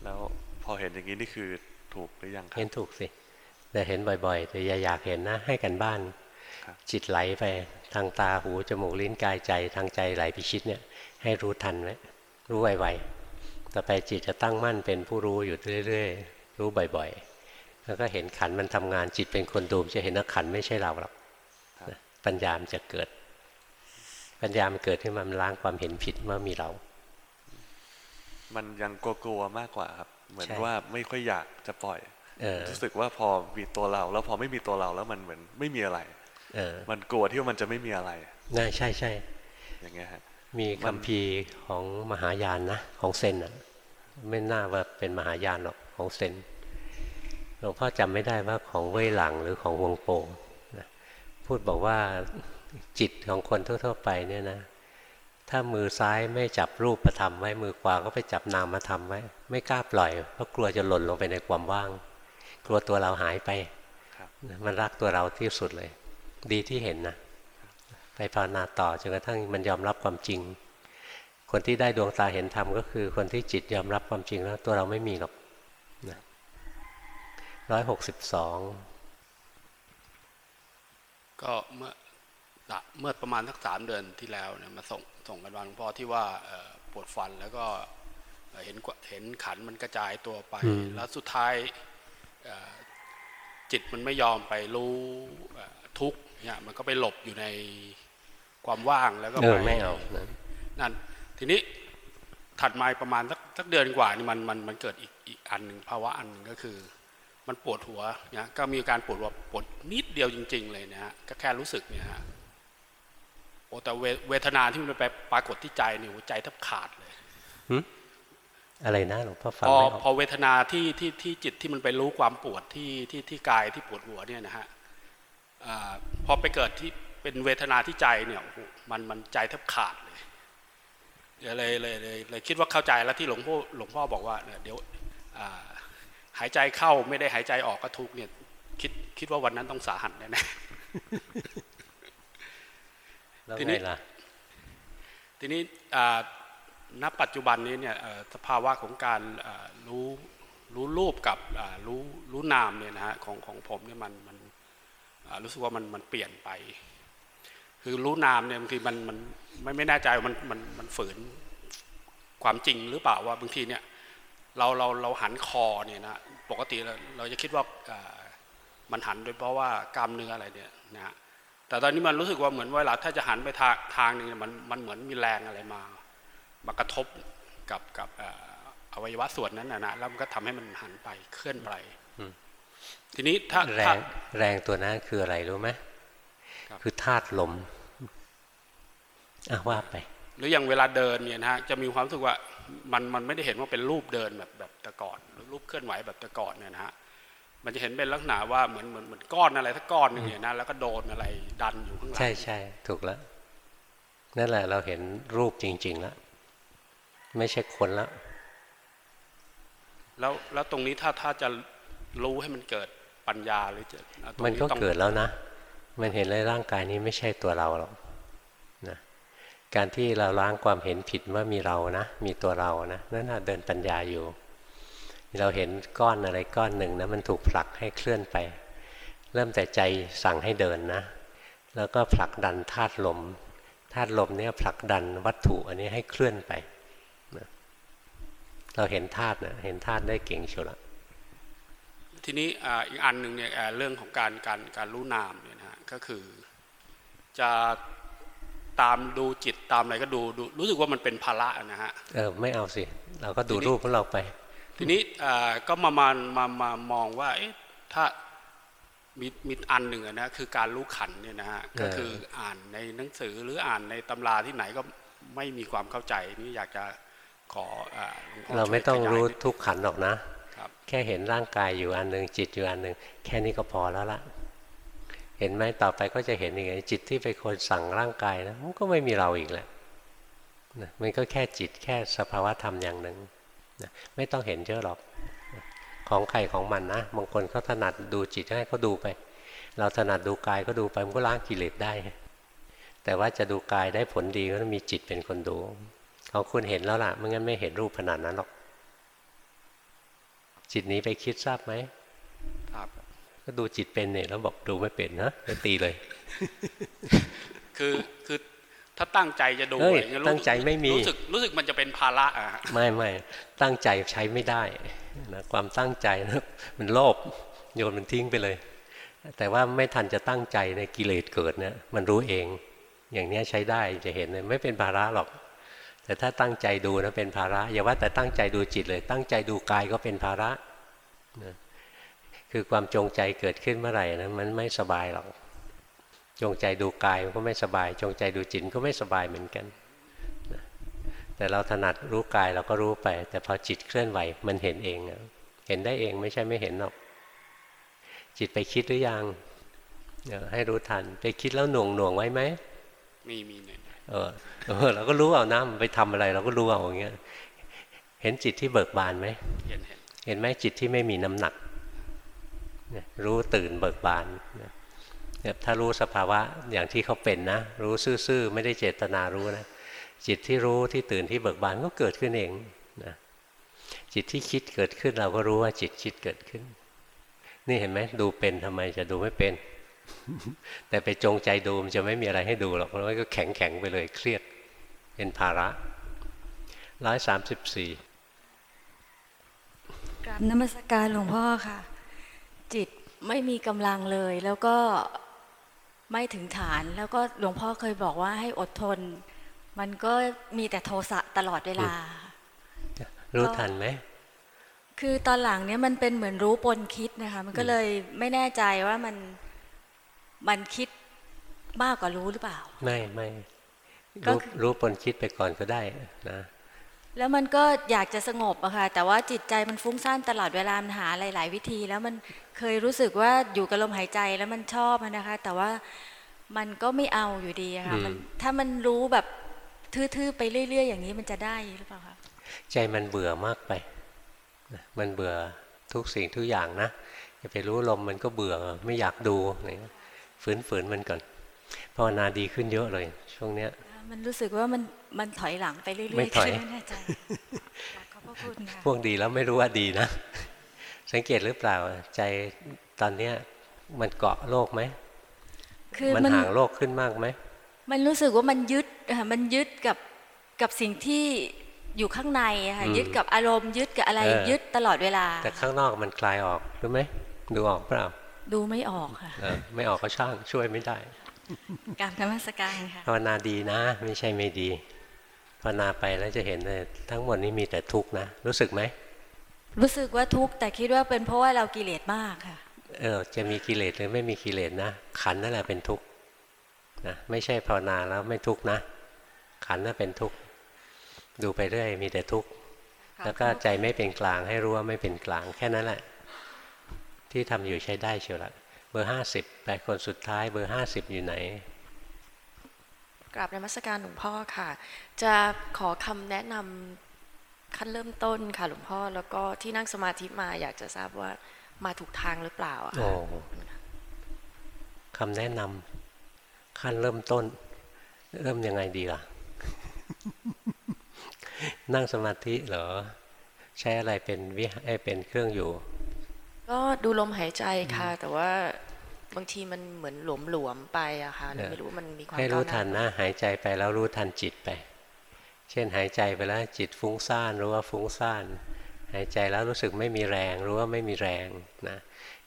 แล้วพอเห็นอย่างนี้นี่คือถูกหรือยังครัเห็บนถูกสิแต่เห็นบ่อยๆแต่อย่าอยากเห็นนะให้กันบ้านครับจิตไหลไปทางตาหูจมูกลิ้นกายใจทางใจไหลไปคิดเนี่ย ให้รู้ทันไว้รู้ไวๆต่อไปจิตจะตั้งมั่นเป็นผู้รู้อยู่เรื่อยๆ รู้บ่อยๆ แล้วก็เห็นขันมันทำงานจิตเป็นคนดูมจะเห็นว่าขันไม่ใช่เราหรอกนะปัญญามนจะเกิด ปัญญามันเกิดขึ้นมามันล้างความเห็นผิดว่ามีเรา มันยังกลัวๆมากกว่าครับ เหมือนใช่ว่าไม่ค่อยอยากจะปล่อยเออรู้สึกว่าพอมีตัวเรา แล้วพอไม่มีตัวเราแล้วมันเหมือนไม่มีอะไรเออมันกลัวที่ว่ามันจะไม่มีอะไรน่าใช่ใช่อย่างเงี้ยฮะมีมันคำพีร์ของมหายานนะของเซนอะ ไม่น่าว่าเป็นมหายานหรอกของเซน หลวงพ่อจำไม่ได้ว่าของเว่ยหลังหรือของฮวงโปงนะพูดบอกว่าจิตของคนทั่ว ๆ ไปเนี่ยนะ ถ้ามือซ้ายไม่จับรูปประธรรมไว้มือขวาก็ไปจับนามธรรมไว้ ไม่กล้าปล่อยเพราะกลัวจะหล่นลงไปในความว่าง กลัวตัวเราหายไปมันรักตัวเราที่สุดเลย ดีที่เห็นนะไปภาวนาต่อจนกระทั่งมันยอมรับความจริง คนที่ได้ดวงตาเห็นธรรมก็คือ คนที่จิตยอมรับความจริงแล้วตัวเราไม่มีหรอก ร้อยหกสิบสองก็เมื่อสะเมื่อประมาณสักสามเดือนที่แล้วเนี่ยมาส่งส่งกันวันหลวงพ่อที่ว่าเอ่อปวดฟันแล้วก็เอ่อเห็นกว่าเห็นขันมันกระจายตัวไป แล้วสุดท้ายเอ่อจิตมันไม่ยอมไปรู้เอ่อทุกข์เนี่ยมันก็ไปหลบอยู่ในความว่างแล้วก็เออปไม่เอานะนั่นทีนี้ถัดมาประมาณสักสักเดือนกว่านี่มันมันมันเกิดอีกอีกอันหนึ่งภาวะอันหนึ่งก็คือ มันปวดหัวเนี่ยก็มีการปวดหัวปวดนิดเดียวจริง ๆ เลยนะฮะก็แค่รู้สึกเนี่ยฮะโอ้แต่เวเวทนาที่มันไปปรากฏที่ใจเนี่ยหัวใจแทบขาดเลยอะไรนะหลวงพ่อฟังพอไม่ออกพอเวทนาที่ที่ที่จิตที่มันไปรู้ความปวดที่ที่ที่กายที่ปวดหัวเนี่ยนะฮะอาพอไปเกิดที่เป็นเวทนาที่ใจเนี่ยโอ้โหมันมันใจแทบขาดเลยเลยเลยเลยเลยคิดว่าเข้าใจแล้วที่หลวงพ่อหลวงพ่อบอกว่าเนี่ยเดี๋ยวอ่า หายใจเข้าไม่ได้หายใจออกก็ทุกข์เนี่ยคิดคิดว่าวันนั้นต้องสาหัสแน่แล้วทีไงนี้ล่ะๆทีนี้อ่าณปัจจุบันนี้เนี่ยเอ่อสภาวะของการอ่ารู้รู้รูปกับอ่ารู้รู้นามเนี่ยนะฮะของของผมเนี่ยมันมันอ่ารู้สึกว่ามันมันเปลี่ยนไป คือรู้นามเนี่ยบางทีมันมันไม่ไม่แน่ใจว่ามันมันมันฝืนความจริงหรือเปล่าว่าบางทีเนี่ย เราเราเราหันคอเนี่ยนะปกติเราเราจะคิดว่าอ่ามันหันโดยเพราะว่ากล้ามเนื้ออะไรเนี่ยนะฮะแต่ตอนนี้มันรู้สึกว่าเหมือนเวลาถ้าจะหันไปทางทางหนึงเนี่ยมันมันเหมือนมีแรงอะไรมามากระทบกับกับเอ่ออวัยวะส่วนนั้นนะนะแล้วมันก็ทำให้มันหันไปเคลื่อนไปอืมทีนี้ถ้าแรถ้างแรงตัวนั้นคืออะไรรู้ไหมครับคือธาตุลมอะว่าไปห รืออย่างเวลาเดินเนี่ยนะฮะจะมีความรู้สึกว่ามันมันไม่ได้เห็นว่าเป็นรูปเดินแบบแบบแต่ก่อนหรือรูปเคลื่อนไหวแบบแต่ก่อนเนี่ยนะฮะมันจะเห็นเป็นลักษณะว่าเหมือนเหมือนเหมือนก้อนอะไรสักก้อนหนึ่งเนี่ยนะแล้วก็โดนอะไรดันอยู่ข้างหลังใช่ใช่ถูกแล้วนั่นแหละเราเห็นรูปจริง ๆ แล้ว ไม่ใช่คนแล้วแล้วแล้วตรงนี้ถ้าถ้าจะรู้ให้มันเกิดปัญญาหรือจะตรงมันก็ต้องเกิดแล้วนะ มันเห็นเลยร่างกายนี้ไม่ใช่ตัวเราหรอกนะ การที่เราล้างความเห็นผิดว่ามีเรานะ มีตัวเรานะนั่นน่ะเดินปัญญาอยู่ เราเห็นก้อนอะไรก้อนหนึ่งนะมันถูกผลักให้เคลื่อนไป เริ่มแต่ใจสั่งให้เดินนะ แล้วก็ผลักดันธาตุลมธาตุลมเนี่ยผลักดันวัตถุอันนี้ให้เคลื่อนไปนะเราเห็นธาตุนะเห็นธาตุได้เก่งชัวละทีนี้อีกอันหนึ่งเนี่ยเรื่องของการการการรู้นามเนี่ยนะฮะก็คือจะ ตามดูจิตตามอะไรก็ดูดูรู้สึกว่ามันเป็นภาระนะฮะเออไม่เอาสิ เราก็ดูทีนี้รูปของเราไป ทีนี้อ่าก็มามามามามองว่าเอ๊ะถ้ามีมีอันหนึ่งอะนะคือการรู้ขันเนี่ยนะฮะก็คืออ่านในหนังสือหรืออ่านในตำราที่ไหนก็ไม่มีความเข้าใจนี่อยากจะขออ่าหลวงพ่อเราไม่ต้องช่วยขยายรู้นิดทุกขันหรอกนะครับแค่เห็นร่างกายอยู่อันหนึ่งจิตอยู่อันหนึ่งแค่นี้ก็พอแล้วละ เห็นไหมต่อไปก็จะเห็นยังไงจิตที่เป็นคนสั่งร่างกายนะมันก็ไม่มีเราอีกแหละนะมันก็แค่จิตแค่สภาวะธรรมอย่างหนึ่งนะไม่ต้องเห็นเยอะหรอกของใครของมันนะบางคนเขาถนัดดูจิตให้เขาดูไป เราถนัดดูกายก็ดูไปมันก็ล้างกิเลสได้ แต่ว่าจะดูกายได้ผลดีก็ต้องมีจิตเป็นคนดูของคุณเห็นแล้วล่ะไม่งั้นไม่เห็นรูปขนาดนั้นหรอกจิตนี้ไปคิดทราบไหม ก็ดูจิตเป็นเนี่ยแล้วบอกดูไม่เป็นนะไปตีเลย คือคือถ้าตั้งใจจะดูเฮ้ยอะไรเงี้ยรู้ตั้งใจไม่มีรู้สึกรู้สึกมันจะเป็นภาระอะฮะไม่ไม่ตั้งใจใช้ไม่ได้นะความตั้งใจนะมันโลภโยนมันทิ้งไปเลย แต่ว่าไม่ทันจะตั้งใจในกิเลสเกิดเนี่ยมันรู้เอง อย่างเนี้ยใช้ได้จะเห็นเลยไม่เป็นภาระหรอก แต่ถ้าตั้งใจดูนะเป็นภาระอย่าว่าแต่ตั้งใจดูจิตเลย ตั้งใจดูกายก็เป็นภาระนะ คือความจงใจเกิดขึ้นเมื่อไหร่นะมันไม่สบายหรอก จงใจดูกายมันก็ไม่สบาย จงใจดูจิตก็ไม่สบายเหมือนกันนะแต่เราถนัดรู้กายเราก็รู้ไป แต่พอจิตเคลื่อนไหวมันเห็นเองอะเห็นได้เองไม่ใช่ไม่เห็นหรอก จิตไปคิดหรือยังเดี๋ยวให้รู้ทัน ไปคิดแล้วหน่วงหน่วงไว้ไหมมีมีเนี่ยเออเออเราก็รู้เอานะมันไปทำอะไร เราก็รู้เอาอย่างเงี้ย เห็นจิตที่เบิกบานไหมเห็นเห็นเห็นไหมจิตที่ไม่มีน้ำหนักเนี่ย รู้ตื่นเบิกบานเนี่ยถ้ารู้สภาวะอย่างที่เขาเป็นนะ รู้ซื่อๆ ไม่ได้เจตนารู้นะจิตที่รู้ที่ตื่นที่เบิกบานก็เกิดขึ้นเองนะจิตที่คิดเกิดขึ้นเราก็รู้ว่าจิตคิดเกิดขึ้น นี่เห็นไหมดูเป็นทำไมจะดูไม่เป็น แต่ไปจงใจดูมันจะไม่มีอะไรให้ดูหรอกเพราะว่าก็แข็งแข็งไปเลยเครียดเป็นภาระร้อยสามสิบสี่กราบนมัสการหลวงพ่อค่ะ จิตไม่มีกำลังเลย แล้วก็ไม่ถึงฐาน แล้วก็หลวงพ่อเคยบอกว่าให้อดทน มันก็มีแต่โทสะตลอดเวลา รู้ทันไหมคือตอนหลังเนี้ยมันเป็นเหมือนรู้ปนคิดนะคะ มันก็เลยไม่แน่ใจว่ามันมันคิดมากกว่ารู้หรือเปล่า ไม่ไม่ก็รู้คือรู้ปนคิดไปก่อนก็ได้นะ แล้วมันก็อยากจะสงบอะค่ะ แต่ว่าจิตใจมันฟุ้งซ่านตลอดเวลามันหาหลาย ๆ วิธี แล้วมันเคยรู้สึกว่าอยู่กับลมหายใจแล้วมันชอบอะนะคะ แต่ว่ามันก็ไม่เอาอยู่ดีอะค่ะมันถ้ามันรู้แบบทื่อๆไปเรื่อย ๆ อย่างนี้มันจะได้หรือเปล่าคะใจมันเบื่อมากไปนะมันเบื่อทุกสิ่งทุกอย่างนะจะไปรู้ลมมันก็เบื่อไม่อยากดูอะไรเงี้ยฝืนๆมันก่อนภาวนาดีขึ้นเยอะเลย ช่วงเนี้ย มันรู้สึกว่ามันมันถอยหลังไปเรื่อยไม่ๆถอยก็เลยไม่แน่ใจขอบพระคุณค่ะพวกดีแล้วไม่รู้ว่าดีนะ สังเกตหรือเปล่าใจตอนเนี้ยมันเกาะโลกไหมคือมันมันห่างโลกขึ้นมากไหมมันรู้สึกว่ามันยึดค่ะมันยึดกับกับสิ่งที่อยู่ข้างในอะค่ะอืมยึดกับอารมณ์ยึดกับอะไรเออยึดตลอดเวลา แต่ข้างนอกมันคลายออกรู้ไหมดูออกเปล่าดูไม่ออกค่ะเออไม่ออกก็ช่างช่วยไม่ได้ กรารนมัสการค่ะภาวนาดีนะ ไม่ใช่ไม่ดีภาวนาไปแล้วจะเห็นเลยทั้งหมดนี้มีแต่ทุกข์นะ รู้สึกไหม รู้สึกว่าทุกข์แต่คิดว่าเป็นเพราะว่าเรากิเลสมากค่ะ เออจะมีกิเลสหรือไม่มีกิเลสนะ ขันนั่นแหละเป็นทุกข์นะไม่ใช่ภาวนาแล้วไม่ทุกข์นะ ขันนั่นเป็นทุกข์ดูไปเรื่อยมีแต่ทุกข์แล้วก็ใจไม่เป็นกลางให้รู้ว่าไม่เป็นกลางแค่นั้นแหละ ที่ทำอยู่ใช้ได้เชียวละ เบอร์ห้าสิบแปดคนสุดท้ายเบอร์ห้าสิบอยู่ไหนกราบนมัสการหลวงพ่อค่ะ จะขอคำแนะนำขั้นเริ่มต้นค่ะหลวงพ่อแล้วก็ที่นั่งสมาธิมาอยากจะทราบว่ามาถูกทางหรือเปล่าอะโอ้ค่ะคำแนะนำขั้นเริ่มต้น เริ่มยังไงดีล่ะ นั่งสมาธิเหรอ ใช้อะไรเป็นวิหเอ้ยเป็นเครื่องอยู่ ก็ดูลมหายใจค่ะ แต่ว่าบางทีมันเหมือนหลวมๆไปอะค่ะเลยไม่รู้ว่ามันมีความให้รู้ก้าวหทันนะหายใจไปแล้วรู้ทันจิตไป เช่นหายใจไปแล้วจิตฟุ้งซ่านรู้ว่าฟุ้งซ่าน หายใจแล้วรู้สึกไม่มีแรง รู้ว่าไม่มีแรงนะ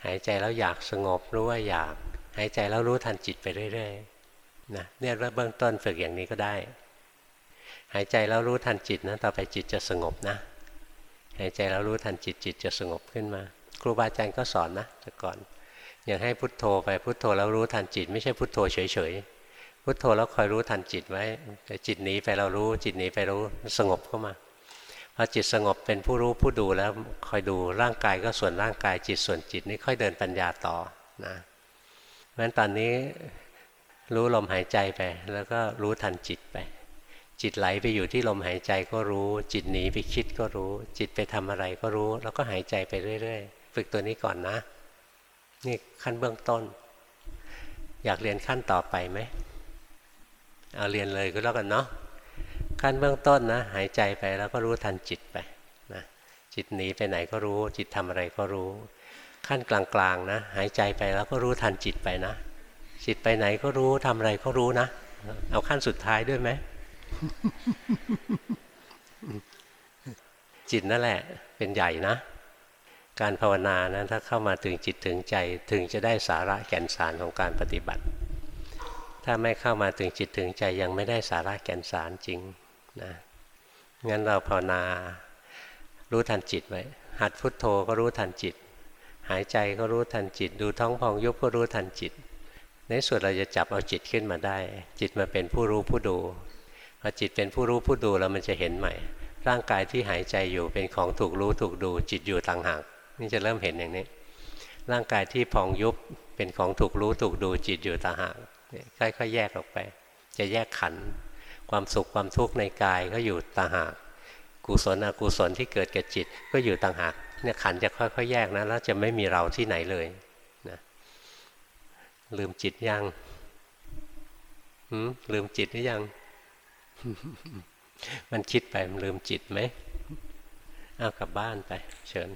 หายใจแล้วอยากสงบรู้ว่าอยาก หายใจแล้วรู้ทันจิตไปเรื่อยๆนะเนี่ยเบื้องต้นฝึกอย่างนี้ก็ได้ หายใจแล้วรู้ทันจิตนะต่อไปจิตจะสงบนะ หายใจแล้วรู้ทันจิตจิตจะสงบขึ้นมา ครูบาอาจารย์ก็สอนนะแต่ก่อนอย่างให้พุทโธไปพุทโธแล้วรู้ทันจิต ไม่ใช่พุทโธเฉยๆพุทโธแล้วคอยรู้ทันจิตไว้แต่จิตหนีไปเรารู้ จิตหนีไปรู้สงบเข้ามาพอจิตสงบเป็นผู้รู้ผู้ดูแล้วคอยดูร่างกายก็ส่วนร่างกายจิตส่วนจิตนี่ค่อยเดินปัญญาต่อนะเพราะฉะนั้นตอนนี้รู้ลมหายใจไป แล้วก็รู้ทันจิตไป จิตไหลไปอยู่ที่ลมหายใจก็รู้ จิตหนีไปคิดก็รู้ จิตไปทำอะไรก็รู้ แล้วก็หายใจไปเรื่อย ๆ ฝึกตัวนี้ก่อนนะ นี่ขั้นเบื้องต้น อยากเรียนขั้นต่อไปไหมเอาเรียนเลยก็แล้วกันเนาะขั้นเบื้องต้นนะ หายใจไปแล้วก็รู้ทันจิตไปนะจิตหนีไปไหนก็รู้ จิตทำอะไรก็รู้ ขั้นกลางๆนะ หายใจไปแล้วก็รู้ทันจิตไปนะ จิตไปไหนก็รู้ทำอะไรก็รู้นะ เอาขั้นสุดท้ายด้วยไหมจิตนั่นแหละ เป็นใหญ่นะ การภาวนานะถ้าเข้ามาถึงจิตถึงใจถึงจะได้สาระแก่นสารของการปฏิบัติ ถ้าไม่เข้ามาถึงจิตถึงใจยังไม่ได้สาระแก่นสารจริงนะงั้นเราภาวนารู้ทันจิตไว้หัดพุดโทโธก็รู้ทันจิต หายใจก็รู้ทันจิต ดูท้องพองยุบก็รู้ทันจิต ในสุดเราจะจับเอาจิตขึ้นมาได้ จิตมาเป็นผู้รู้ผู้ดูพอจิตเป็นผู้รู้ผู้ดูแล้วมันจะเห็นใหม่ ร่างกายที่หายใจอยู่เป็นของถูกรู้ถูกดูจิตอยู่ต่างหาก นี่จะเริ่มเห็นอย่างนี้ ร่างกายที่พองยุบเป็นของถูกรู้ถูกดูจิตอยู่ต่างหากค่อยๆแยกออกไป จะแยกขัน ความสุขความทุกข์ในกายก็อยู่ต่างหากกุศลอกุศลที่เกิดกับจิตก็อยู่ต่างหากเนี่ยขันจะค่อยๆแยกนะแล้วจะไม่มีเราที่ไหนเลยนะลืมจิตยังลืมจิตหรือยัง มันคิดไปมันลืมจิตไหมเอากลับบ้านไป เชิญ